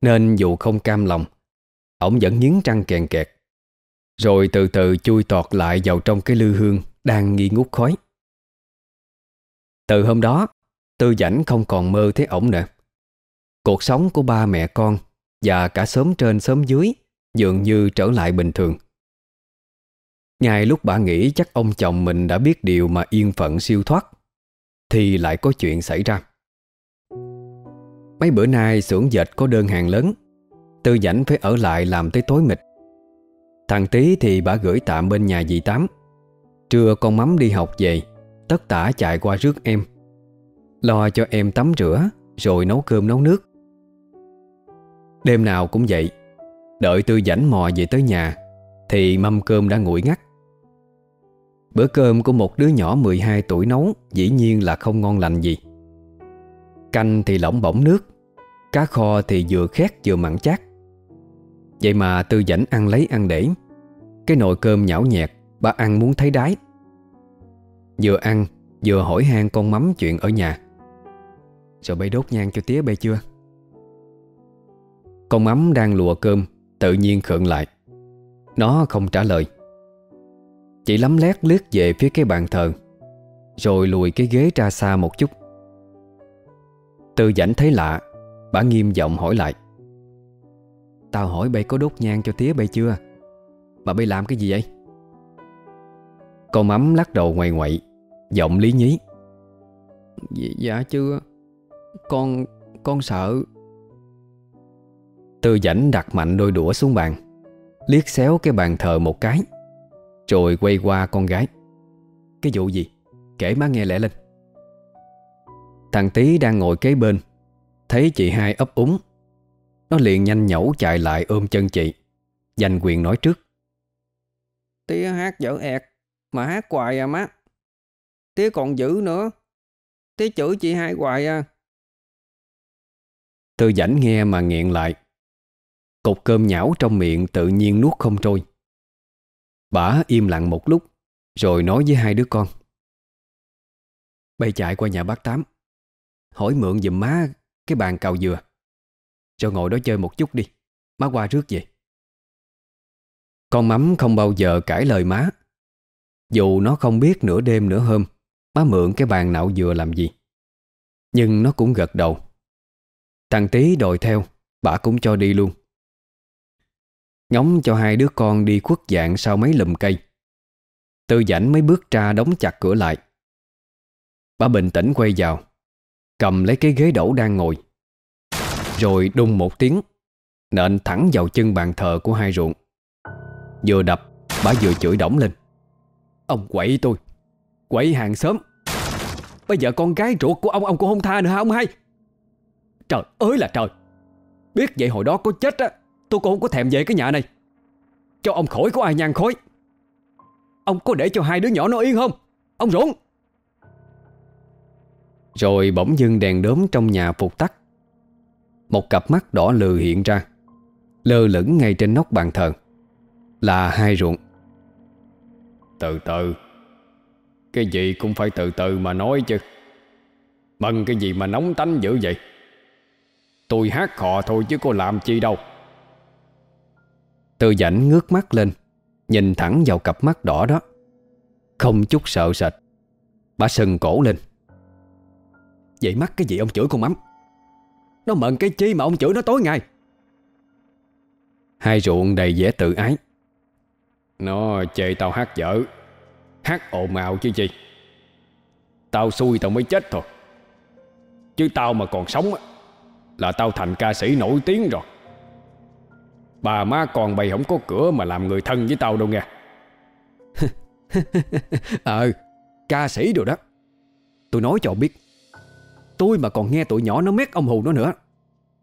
Nên dù không cam lòng Ổng vẫn nghiến răng kèn kẹt. Rồi từ từ chui tọt lại vào trong cái lư hương Đang nghi ngút khói. Từ hôm đó Tư Dãnh không còn mơ thấy ổng nữa. Cuộc sống của ba mẹ con Và cả xóm trên xóm dưới Dường như trở lại bình thường. Ngay lúc bà nghĩ chắc ông chồng mình đã biết điều mà yên phận siêu thoát, Thì lại có chuyện xảy ra. Mấy bữa nay xưởng dệt có đơn hàng lớn, Tư dãnh phải ở lại làm tới tối mịt. Thằng tí thì bà gửi tạm bên nhà dì Tám. Trưa con mắm đi học về, Tất tả chạy qua rước em. Lo cho em tắm rửa, Rồi nấu cơm nấu nước. Đêm nào cũng vậy, Đợi tôi dãnh mò về tới nhà, Thì mâm cơm đã nguội ngắt. Bữa cơm của một đứa nhỏ 12 tuổi nấu Dĩ nhiên là không ngon lành gì. Canh thì lỏng bỏng nước, Cá kho thì vừa khét vừa mặn chát. Vậy mà tư dãnh ăn lấy ăn để, Cái nồi cơm nhão nhẹt, Bà ăn muốn thấy đái. Vừa ăn, Vừa hỏi han con mắm chuyện ở nhà. Rồi bay đốt nhang cho tía bay chưa? Con mắm đang lùa cơm, Tự nhiên khượng lại. Nó không trả lời. Chỉ lắm lét liếc về phía cái bàn thờ, Rồi lùi cái ghế ra xa một chút. Tư dãnh thấy lạ, Bà nghiêm giọng hỏi lại. Tao hỏi bay có đốt nhang cho tía bay chưa? Mà bay làm cái gì vậy? Con mắm lắc đầu ngoài ngoại, Giọng lý nhí. Dạ, dạ chưa. Con Con sợ. Tư dãnh đặt mạnh đôi đũa xuống bàn, Liếc xéo cái bàn thờ một cái, Rồi quay qua con gái. Cái vụ gì? Kể má nghe lẽ lên. Thằng Tý đang ngồi kế bên, Thấy chị hai ấp úng. Nó liền nhanh nhẩu chạy lại ôm chân chị, Giành quyền nói trước. Tía hát dở ẹt, Mà hát hoài à má. Tía còn dữ nữa. Tía chửi chị hai hoài à. Tư dãnh nghe mà nghiện lại. Cục cơm nhão trong miệng tự nhiên nuốt không trôi. Bà im lặng một lúc, Rồi nói với hai đứa con. Bay chạy qua nhà bác Tám. Hỏi mượn giùm má Cái bàn cào dừa. Cho ngồi đó chơi một chút đi, Má qua rước về. Con mắm không bao giờ cãi lời má. Dù nó không biết nửa đêm nửa hôm, Má mượn cái bàn nạo dừa làm gì. Nhưng nó cũng gật đầu. Thằng tí đòi theo, Bà cũng cho đi luôn. Ngóng cho hai đứa con đi khuất dạng sau mấy lùm cây. Tư dãnh mới bước ra đóng chặt cửa lại. Bà bình tĩnh quay vào, Cầm lấy cái ghế đẩu đang ngồi. Rồi đung một tiếng, Nện thẳng vào chân bàn thờ của hai ruộng. Vừa đập, Bà vừa chửi đổng lên. Ông quậy tôi, Quậy hàng xóm Bây giờ con gái ruột của ông Ông cũng không tha nữa hả ông hai? Trời ơi là trời. Biết vậy hồi đó có chết á Tôi cũng không có thèm về cái nhà này. Cho ông khỏi có ai nhang khói Ông có để cho hai đứa nhỏ nó yên không? Ông rụng Rồi bỗng dưng đèn đốm trong nhà phục tắt. Một cặp mắt đỏ lừ hiện ra Lơ lửng ngay trên nóc bàn thờ. Là hai ruộng. Từ từ. Cái gì cũng phải từ từ mà nói chứ. Mần cái gì mà nóng tánh dữ vậy Tôi hát khò thôi chứ có làm chi đâu. Tư dãnh ngước mắt lên, Nhìn thẳng vào cặp mắt đỏ đó. Không chút sợ sệt, Bà sừng cổ lên. Vậy mắt cái gì ông chửi con mắm? Nó mận cái chi mà ông chửi nó tối ngày? Hai ruộng đầy vẻ tự ái. Nó chê tao hát dở, Hát ồn ào chứ gì. Tao xui tao mới chết thôi. Chứ tao mà còn sống á là tao thành ca sĩ nổi tiếng rồi. Bà má con bày không có cửa Mà làm người thân với tao đâu nghe. Ờ Ca sĩ rồi đó. Tôi nói cho ông biết. Tôi mà còn nghe tụi nhỏ nó mét ông Hù nó nữa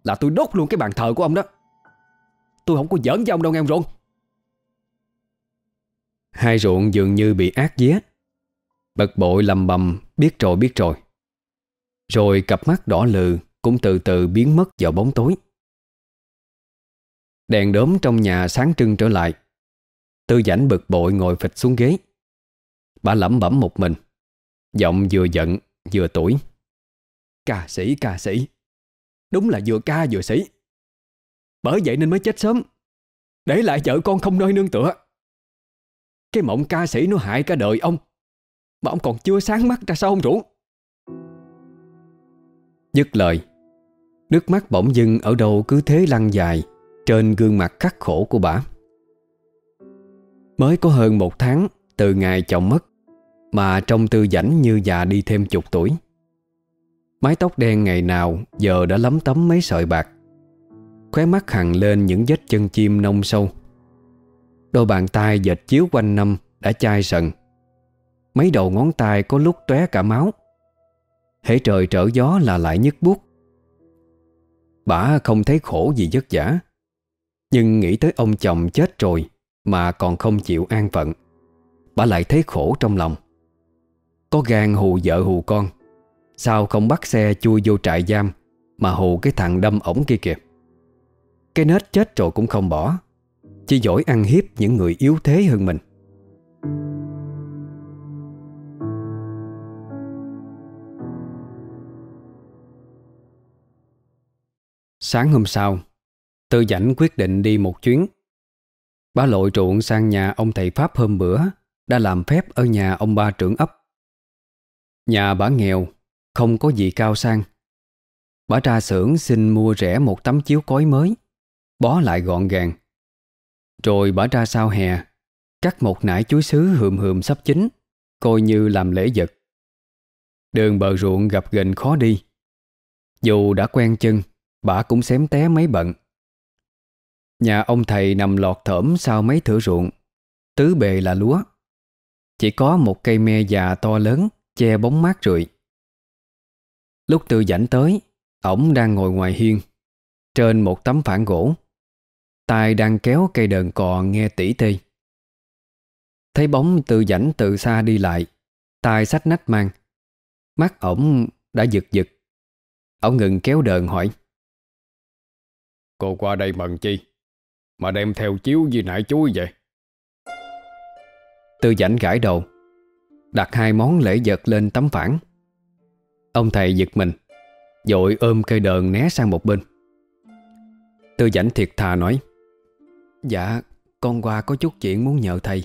Là tôi đốt luôn cái bàn thờ của ông đó. Tôi không có giỡn với ông đâu nghe ông Rộn Hai ruộng dường như bị ác dế Bật bội lầm bầm Biết rồi biết rồi. Rồi cặp mắt đỏ lừ cũng từ từ biến mất vào bóng tối. Đèn đốm trong nhà sáng trưng trở lại. Tư dãnh bực bội ngồi phịch xuống ghế. Bà lẩm bẩm một mình. Giọng vừa giận, vừa tuổi Ca sĩ ca sĩ. Đúng là vừa ca vừa sĩ. Bởi vậy nên mới chết sớm. Để lại vợ con không nơi nương tựa. Cái mộng ca sĩ nó hại cả đời ông. Mà ông còn chưa sáng mắt ra sao ông rủ Dứt lời Nước mắt bỗng dưng ở đâu cứ thế lăn dài, Trên gương mặt khắc khổ của bà. Mới có hơn một tháng Từ ngày chồng mất, Mà trong tư dãnh như già đi thêm chục tuổi. Mái tóc đen ngày nào Giờ đã lấm tấm mấy sợi bạc. Khóe mắt hằn lên những vết chân chim nông sâu. Đôi bàn tay dệt chiếu quanh năm Đã chai sần. Mấy đầu ngón tay có lúc tóe cả máu. Hễ trời trở gió là lại nhức buốt. Bà không thấy khổ gì vất vả. Nhưng nghĩ tới ông chồng chết rồi Mà còn không chịu an phận, Bà lại thấy khổ trong lòng. Có gan hù vợ hù con, Sao không bắt xe chui vô trại giam Mà hù cái thằng đâm ổng kia kìa? Cái nết chết rồi cũng không bỏ, Chỉ giỏi ăn hiếp những người yếu thế hơn mình. Sáng hôm sau, Tư Dảnh quyết định đi một chuyến. Bá lội ruộng sang nhà ông thầy Pháp hôm bữa, Đã làm phép ở nhà ông ba trưởng ấp. Nhà bà nghèo, Không có gì cao sang. Bà ra xưởng xin mua rẻ một tấm chiếu cối mới, Bó lại gọn gàng. Rồi bà ra sau hè, Cắt một nải chuối sứ hườm hườm sắp chín, Coi như làm lễ vật. Đường bờ ruộng gặp gần khó đi. Dù đã quen chân Bà cũng xém té mấy bận. Nhà ông thầy nằm lọt thởm sau mấy thửa ruộng. Tứ bề là lúa. Chỉ có một cây me già to lớn Che bóng mát rượi. Lúc tư dãnh tới, Ổng đang ngồi ngoài hiên, Trên một tấm phản gỗ. Tay đang kéo cây đờn cò nghe tỉ tê. Thấy bóng tư dãnh từ xa đi lại tay sách nách mang. Mắt ổng đã giật giật. Ổng ngừng kéo đờn hỏi. Cô qua đây mần chi? Mà đem theo chiếu gì nãy chuối vậy? Tư dãnh gãi đầu, Đặt hai món lễ vật lên tấm phản Ông thầy giật mình Dội ôm cây đờn né sang một bên. Tư dãnh thiệt thà nói Dạ Con qua có chút chuyện muốn nhờ thầy.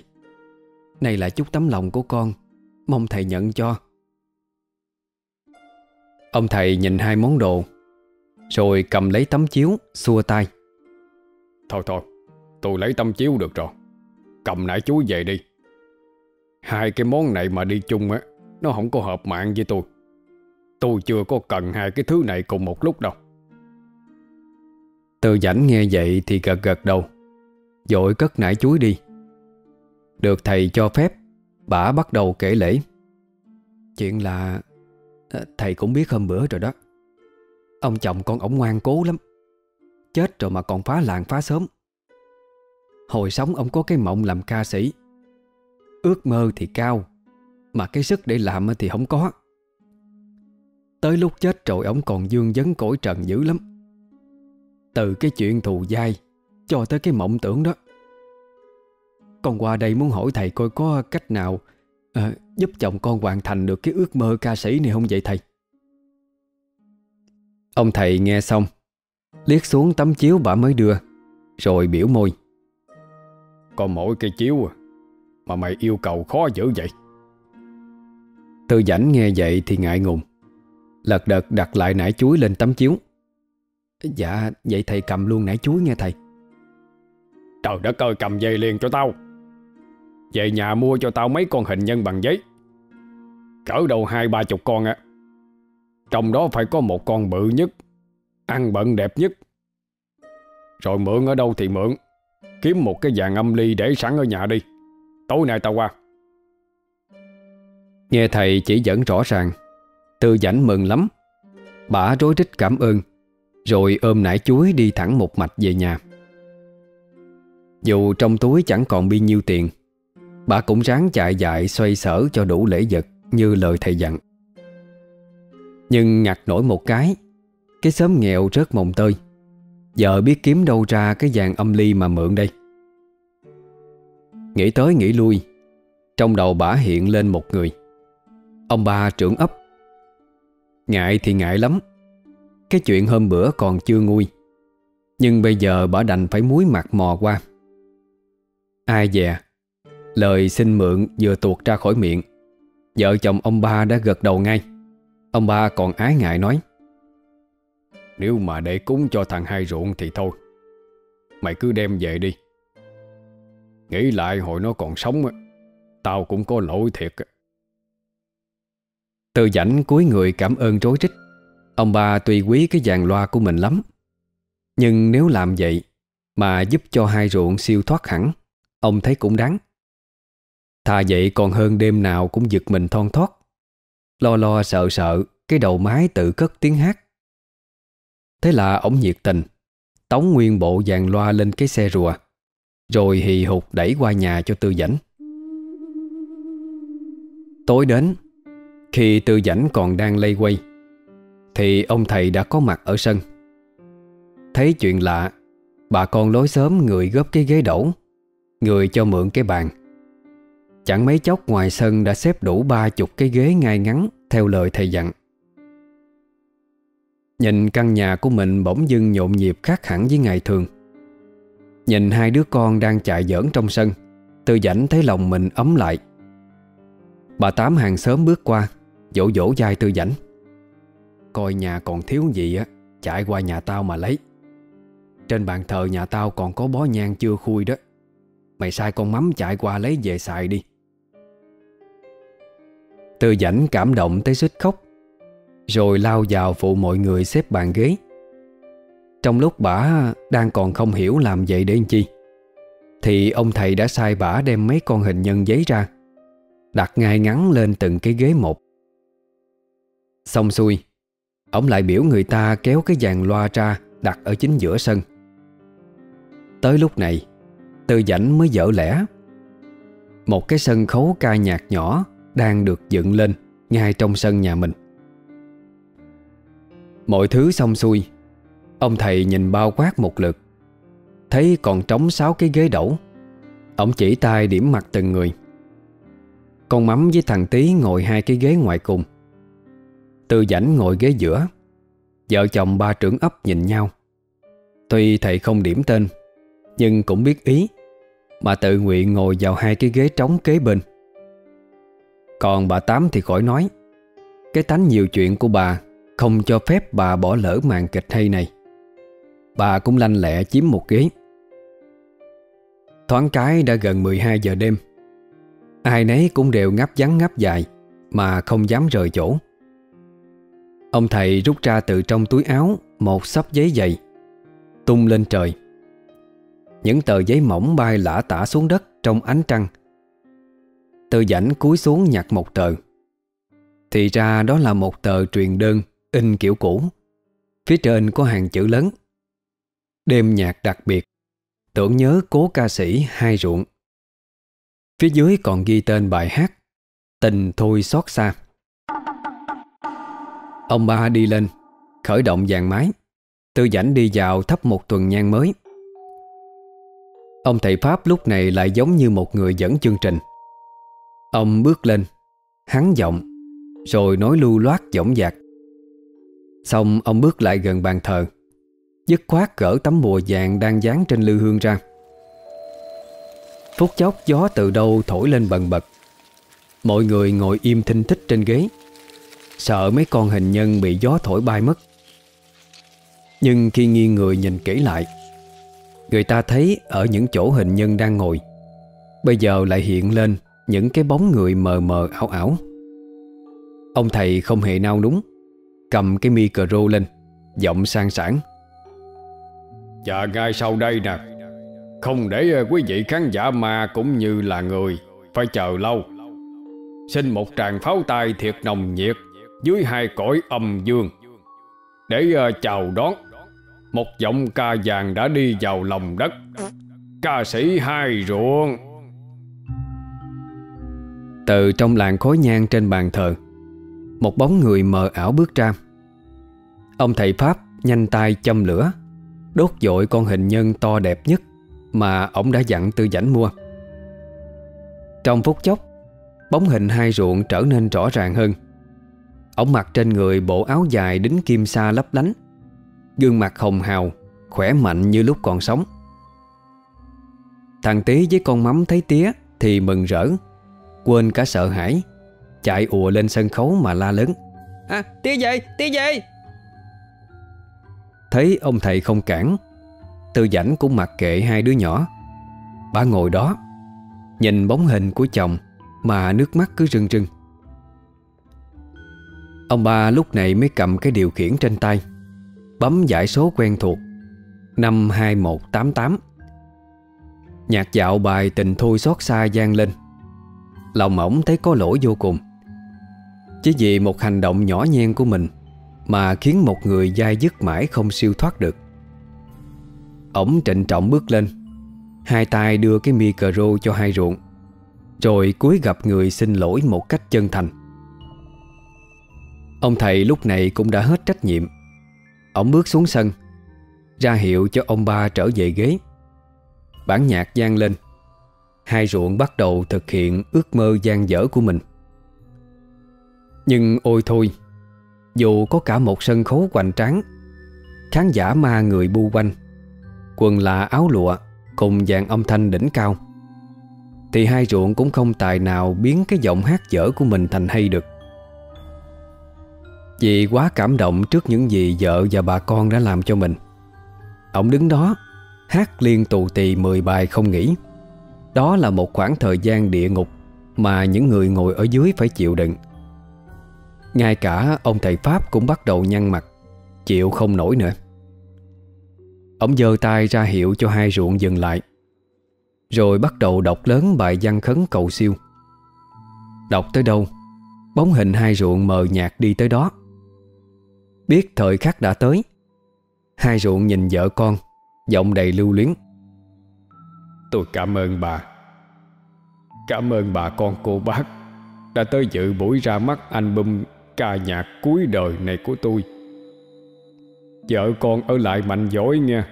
Này là chút tấm lòng của con, Mong thầy nhận cho. Ông thầy nhìn hai món đồ rồi cầm lấy tấm chiếu Xua tay. Thôi thôi Tôi lấy tấm chiếu được rồi. Cầm nải chuối về đi. Hai cái món này mà đi chung á Nó không có hợp mạng với tôi. Tôi chưa có cần hai cái thứ này cùng một lúc đâu. Từ dãnh nghe vậy thì gật gật đầu. Dội cất nải chuối đi. Được thầy cho phép Bà bắt đầu kể lễ. Chuyện là Thầy cũng biết hôm bữa rồi đó Ông chồng con ổng ngoan cố lắm. Chết rồi mà còn phá làng phá sớm Hồi sống ông có cái mộng làm ca sĩ. Ước mơ thì cao Mà cái sức để làm thì không có. Tới lúc chết rồi ông còn dương vấn cõi trần dữ lắm. Từ cái chuyện thù dai Cho tới cái mộng tưởng đó. Con qua đây muốn hỏi thầy coi có cách nào à, Giúp chồng con hoàn thành được cái ước mơ ca sĩ này không vậy thầy? Ông thầy nghe xong, Liếc xuống tấm chiếu bà mới đưa, Rồi biểu môi. Có mỗi cây chiếu à Mà mày yêu cầu khó dữ vậy. Tư dãnh nghe vậy thì ngại ngùng, Lật đật đặt lại nải chuối lên tấm chiếu. Dạ Vậy thầy cầm luôn nải chuối nghe thầy. Trời đất ơi, cầm dây liền cho tao. Về nhà mua cho tao mấy con hình nhân bằng giấy. Cỡ đầu hai ba chục con á. Trong đó phải có một con bự nhất, Ăn bận đẹp nhất. Rồi mượn ở đâu thì mượn. Kiếm một cái vàng âm ly để sẵn ở nhà đi. Tối nay tao qua. Nghe thầy chỉ dẫn rõ ràng, Tư dãnh mừng lắm. Bà rối rít cảm ơn, Rồi ôm nải chuối đi thẳng một mạch về nhà. Dù trong túi chẳng còn bao nhiêu tiền, Bà cũng ráng chạy dại xoay sở cho đủ lễ vật Như lời thầy dặn. Nhưng ngặt nổi một cái Cái xóm nghèo rớt mồng tơi. Giờ biết kiếm đâu ra cái vàng âm ly mà mượn đây. Nghĩ tới nghĩ lui, Trong đầu bả hiện lên một người. Ông ba trưởng ấp. Ngại thì ngại lắm, Cái chuyện hôm bữa còn chưa nguôi. Nhưng bây giờ bả đành phải muối mặt mò qua. Ai dè, Lời xin mượn vừa tuột ra khỏi miệng. Vợ chồng ông ba đã gật đầu ngay. Ông ba còn ái ngại nói, Nếu mà để cúng cho thằng hai ruộng thì thôi. Mày cứ đem về đi. Nghĩ lại hồi nó còn sống Tao cũng có lỗi thiệt Từ dãnh cuối người cảm ơn rối rít. Ông ba tuy quý cái dàn loa của mình lắm, Nhưng nếu làm vậy Mà giúp cho hai ruộng siêu thoát hẳn, Ông thấy cũng đáng. Thà vậy còn hơn đêm nào cũng giật mình thon thoát Lo lo sợ sợ, Cái đầu mái tự cất tiếng hát. Thế là ổng nhiệt tình, Tống nguyên bộ dàn loa lên cái xe rùa, Rồi hì hục đẩy qua nhà cho tư dãnh Tối đến, Khi tư dãnh còn đang lây quay, Thì ông thầy đã có mặt ở sân. Thấy chuyện lạ, Bà con lối sớm người góp cái ghế đổ, Người cho mượn cái bàn. Chẳng mấy chốc ngoài sân đã xếp đủ ba chục cái ghế ngay ngắn, Theo lời thầy dặn. Nhìn căn nhà của mình bỗng dưng nhộn nhịp khác hẳn với ngày thường. Nhìn hai đứa con đang chạy giỡn trong sân, Tư dãnh thấy lòng mình ấm lại. Bà Tám hàng sớm bước qua Dỗ dỗ dai tư dãnh. Coi nhà còn thiếu gì á, Chạy qua nhà tao mà lấy. Trên bàn thờ nhà tao còn có bó nhang chưa khui đó. Mày sai con mắm chạy qua lấy về xài đi. Tư dãnh cảm động tới suýt khóc, Rồi lao vào phụ mọi người xếp bàn ghế. Trong lúc bà đang còn không hiểu làm vậy để làm chi, Thì ông thầy đã sai bà đem mấy con hình nhân giấy ra, Đặt ngay ngắn lên từng cái ghế một. Xong xuôi, Ông lại biểu người ta kéo cái dàn loa ra Đặt ở chính giữa sân. Tới lúc này Tư dãnh mới dở lẽ. Một cái sân khấu ca nhạc nhỏ đang được dựng lên Ngay trong sân nhà mình. Mọi thứ xong xuôi, Ông thầy nhìn bao quát một lượt, Thấy còn trống sáu cái ghế đẩu Ông chỉ tay điểm mặt từng người. Con mắm với thằng tí ngồi hai cái ghế ngoài cùng. Tư dãnh ngồi ghế giữa, Vợ chồng ba trưởng ấp nhìn nhau. Tuy thầy không điểm tên, Nhưng cũng biết ý, Mà tự nguyện ngồi vào hai cái ghế trống kế bên. Còn bà Tám thì khỏi nói. Cái tánh nhiều chuyện của bà Không cho phép bà bỏ lỡ màn kịch hay này. Bà cũng lanh lẹ chiếm một ghế. Thoáng cái đã gần 12 giờ đêm. Ai nấy cũng đều ngáp vắng ngáp dài Mà không dám rời chỗ. Ông thầy rút ra từ trong túi áo Một sắp giấy dày, Tung lên trời. Những tờ giấy mỏng bay lả tả xuống đất Trong ánh trăng. Từ dãnh cúi xuống nhặt một tờ. Thì ra đó là một tờ truyền đơn, In kiểu cũ. Phía trên có hàng chữ lớn. Đêm nhạc đặc biệt. Tưởng nhớ cố ca sĩ hai ruộng. Phía dưới còn ghi tên bài hát, Tình thôi xót xa. Ông ba đi lên, Khởi động dàn máy. Tư dãnh đi vào thắp một tuần nhang mới. Ông thầy Pháp lúc này lại giống như một người dẫn chương trình. Ông bước lên. Hắn giọng, Rồi nói lưu loát dõng dạc. Xong ông bước lại gần bàn thờ, Dứt khoát cỡ tấm bùa vàng đang dán trên lư hương ra. Phút chốc gió từ đâu thổi lên bần bật. Mọi người ngồi im thinh thích trên ghế, Sợ mấy con hình nhân bị gió thổi bay mất. Nhưng khi nghiêng người nhìn kỹ lại, Người ta thấy ở những chỗ hình nhân đang ngồi, Bây giờ lại hiện lên những cái bóng người mờ mờ ảo ảo. Ông thầy không hề nao núng, Cầm cái micro lên, Giọng sang sảng. Và ngay sau đây nè. Không để ờ, quý vị khán giả ma cũng như là người, Phải chờ lâu. Xin một tràng pháo tay thiệt nồng nhiệt Dưới hai cõi âm dương. Để ờ, chào đón Một giọng ca vàng đã đi vào lòng đất. Ca sĩ hai ruộng. Từ trong làng khói nhang trên bàn thờ. Một bóng người mờ ảo bước ra. Ông thầy Pháp nhanh tay châm lửa, Đốt dội con hình nhân to đẹp nhất Mà ông đã dặn tư dãnh mua. Trong phút chốc, Bóng hình hai ruộng trở nên rõ ràng hơn. Ông mặc trên người bộ áo dài đính kim sa lấp lánh, Gương mặt hồng hào, Khỏe mạnh như lúc còn sống. Thằng tí với con mắm thấy tía Thì mừng rỡ Quên cả sợ hãi. Chạy ùa lên sân khấu mà la lớn. À tía về tía về Thấy ông thầy không cản Tư dãnh cũng mặc kệ hai đứa nhỏ. Bà ngồi đó Nhìn bóng hình của chồng Mà nước mắt cứ rưng rưng. Ông ba lúc này mới cầm cái điều khiển trên tay Bấm giải số quen thuộc 52188 Nhạc dạo bài tình thôi xót xa gian lên Lòng ổng thấy có lỗi vô cùng. Chỉ vì một hành động nhỏ nhen của mình Mà khiến một người dai dứt mãi không siêu thoát được. Ổng trịnh trọng bước lên, Hai tay đưa cái micro cho hai ruộng, Rồi cúi gặp người xin lỗi một cách chân thành. Ông thầy lúc này cũng đã hết trách nhiệm. Ông bước xuống sân, Ra hiệu cho ông ba trở về ghế. Bản nhạc gian lên. Hai ruộng bắt đầu thực hiện ước mơ gian dở của mình. Nhưng ôi thôi, Dù có cả một sân khấu hoành tráng, Khán giả ma người bu quanh, Quần là áo lụa Cùng dàn âm thanh đỉnh cao, Thì hai ruộng cũng không tài nào Biến cái giọng hát dở của mình thành hay được. Vì quá cảm động trước những gì vợ và bà con đã làm cho mình, Ông đứng đó Hát liên tù tì 10 bài không nghỉ. Đó là một khoảng thời gian địa ngục Mà những người ngồi ở dưới phải chịu đựng. Ngay cả ông thầy Pháp cũng bắt đầu nhăn mặt, Chịu không nổi nữa. Ông giơ tay ra hiệu cho hai ruộng dừng lại, Rồi bắt đầu đọc lớn bài văn khấn cầu siêu. Đọc tới đâu, Bóng hình hai ruộng mờ nhạt đi tới đó. Biết thời khắc đã tới, Hai ruộng nhìn vợ con, Giọng đầy lưu luyến. Tôi cảm ơn bà. Cảm ơn bà con cô bác Đã tới dự buổi ra mắt album ca nhạc cuối đời này của tôi. Vợ con ở lại mạnh giỏi nha.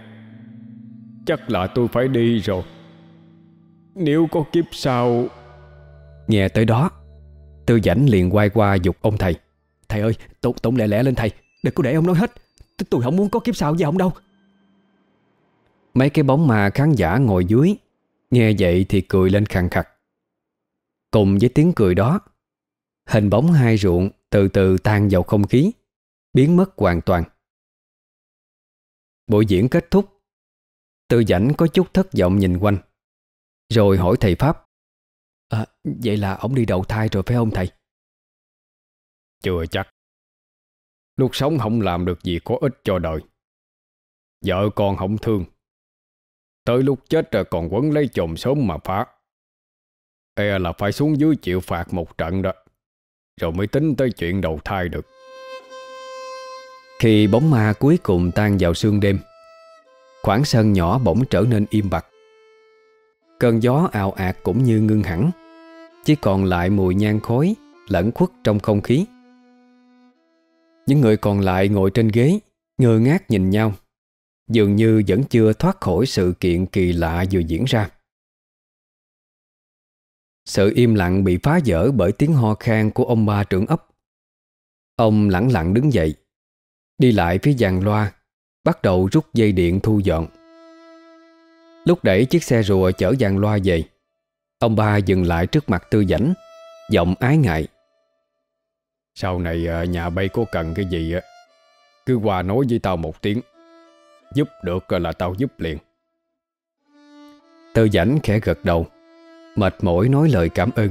Chắc là tôi phải đi rồi. Nếu có kiếp sau. Nghe tới đó Tư dãnh liền quay qua dục ông thầy. Thầy ơi tụng, tụng lẹ lẹ lên thầy. Đừng có để ông nói hết. Tôi không muốn có kiếp sau với ông đâu. Mấy cái bóng mà khán giả ngồi dưới Nghe vậy thì cười lên khàn khặt Cùng với tiếng cười đó Hình bóng hai ruộng từ từ tan vào không khí Biến mất hoàn toàn. Buổi diễn kết thúc Tư dãnh có chút thất vọng nhìn quanh Rồi hỏi thầy Pháp. À, Vậy là ông đi đầu thai rồi phải không thầy? Chưa chắc. Lúc sống không làm được gì có ích cho đời. Vợ con không thương Tới lúc chết rồi còn quấn lấy chồng sớm mà phá. E là phải xuống dưới chịu phạt một trận đó, Rồi mới tính tới chuyện đầu thai được. Khi bóng ma cuối cùng tan vào sương đêm, Khoảng sân nhỏ bỗng trở nên im bặt. Cơn gió ào ạt cũng như ngưng hẳn, Chỉ còn lại mùi nhang khói Lẫn khuất trong không khí. Những người còn lại ngồi trên ghế, Ngơ ngác nhìn nhau. Dường như vẫn chưa thoát khỏi sự kiện kỳ lạ vừa diễn ra. Sự im lặng bị phá vỡ bởi tiếng ho khan của ông ba trưởng ấp. Ông lẳng lặng đứng dậy, Đi lại phía dàn loa, Bắt đầu rút dây điện thu dọn. Lúc đẩy chiếc xe rùa chở dàn loa về, Ông ba dừng lại trước mặt tư dãnh Giọng ái ngại. Sau này à, nhà bay có cần cái gì á, Cứ qua nói với tao một tiếng. Giúp được là tao giúp liền. Tư dãnh khẽ gật đầu Mệt mỏi nói lời cảm ơn.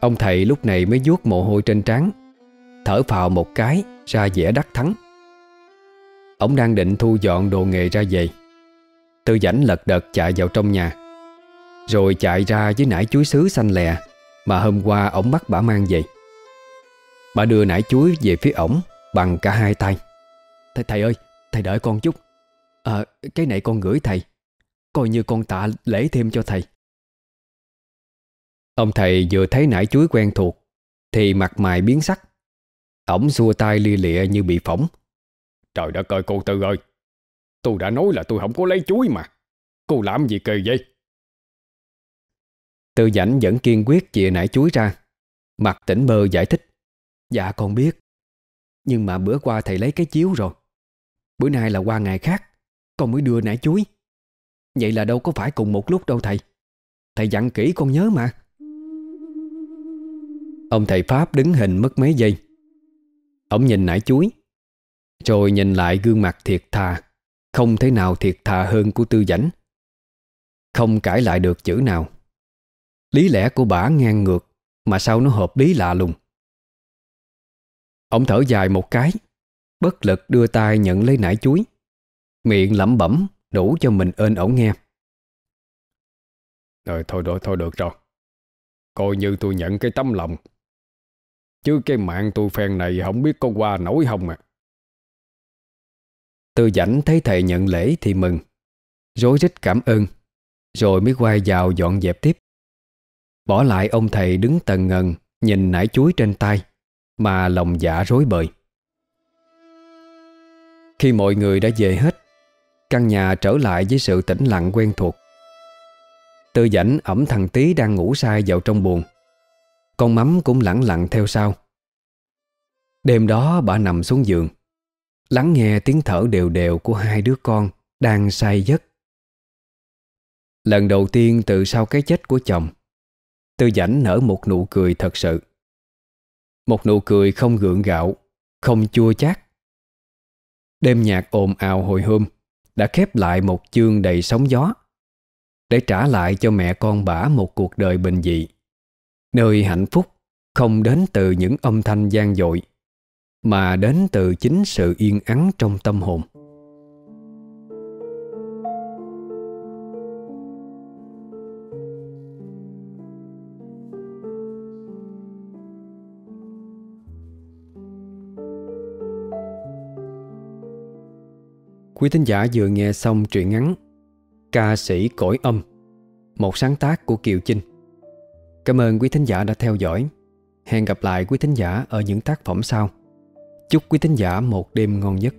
Ông thầy lúc này mới vuốt mồ hôi trên trán Thở phào một cái Ra vẻ đắc thắng. Ông đang định thu dọn đồ nghề ra về. Tư dãnh lật đật chạy vào trong nhà Rồi chạy ra với nải chuối sứ xanh lè Mà hôm qua ổng bắt bà mang về. Bà đưa nải chuối về phía ổng Bằng cả hai tay. Thầy, thầy ơi, thầy đợi con chút. À, cái này con gửi thầy. Coi như con tạ lễ thêm cho thầy. Ông thầy vừa thấy nải chuối quen thuộc Thì mặt mày biến sắc. Ổng xua tay lia lịa như bị phỏng. Trời đất ơi cô Tư ơi. Tôi đã nói là tôi không có lấy chuối mà. Cô làm gì kỳ vậy? Tư dãnh vẫn kiên quyết chìa nải chuối ra. Mặt tỉnh bơ giải thích. Dạ con biết. Nhưng mà bữa qua thầy lấy cái chiếu rồi. Bữa nay là qua ngày khác, Con mới đưa nải chuối. Vậy là đâu có phải cùng một lúc đâu, thầy. Thầy dặn kỹ con nhớ mà. Ông thầy Pháp đứng hình mất mấy giây. Ông nhìn nải chuối, Rồi nhìn lại gương mặt thiệt thà, Không thể nào thiệt thà hơn của tư dãnh. Không cãi lại được chữ nào. Lý lẽ của bà ngang ngược, Mà sao nó hợp lý lạ lùng? Ông thở dài một cái. Bất lực đưa tay nhận lấy nải chuối. Miệng lẩm bẩm Đủ cho mình ơn ổng nghe. Rồi thôi được, thôi được rồi. Coi như tôi nhận cái tấm lòng. Chứ cái mạng tôi phen này Không biết có qua nổi không à. Tư dãnh thấy thầy nhận lễ thì mừng. Rối rít cảm ơn Rồi mới quay vào dọn dẹp tiếp. Bỏ lại ông thầy đứng tần ngần Nhìn nải chuối trên tay Mà lòng dạ rối bời khi mọi người đã về hết, Căn nhà trở lại với sự tĩnh lặng quen thuộc. Tư dãnh ẩm thằng tí đang ngủ say vào trong buồn Con mắm cũng lẳng lặng theo sau. Đêm đó bà nằm xuống giường, Lắng nghe tiếng thở đều đều của hai đứa con Đang say giấc. Lần đầu tiên từ sau cái chết của chồng, Tư dãnh nở một nụ cười thật sự. Một nụ cười không gượng gạo, Không chua chát. Đêm nhạc ồn ào hồi hôm Đã khép lại một chương đầy sóng gió Để trả lại cho mẹ con bả một cuộc đời bình dị, Nơi hạnh phúc không đến từ những âm thanh gian dội, Mà đến từ chính sự yên ắng trong tâm hồn. Quý thính giả vừa nghe xong truyện ngắn Ca sĩ cõi âm, Một sáng tác của Kiều Chinh. Cảm ơn quý thính giả đã theo dõi. Hẹn gặp lại quý thính giả ở những tác phẩm sau. Chúc quý thính giả một đêm ngon giấc.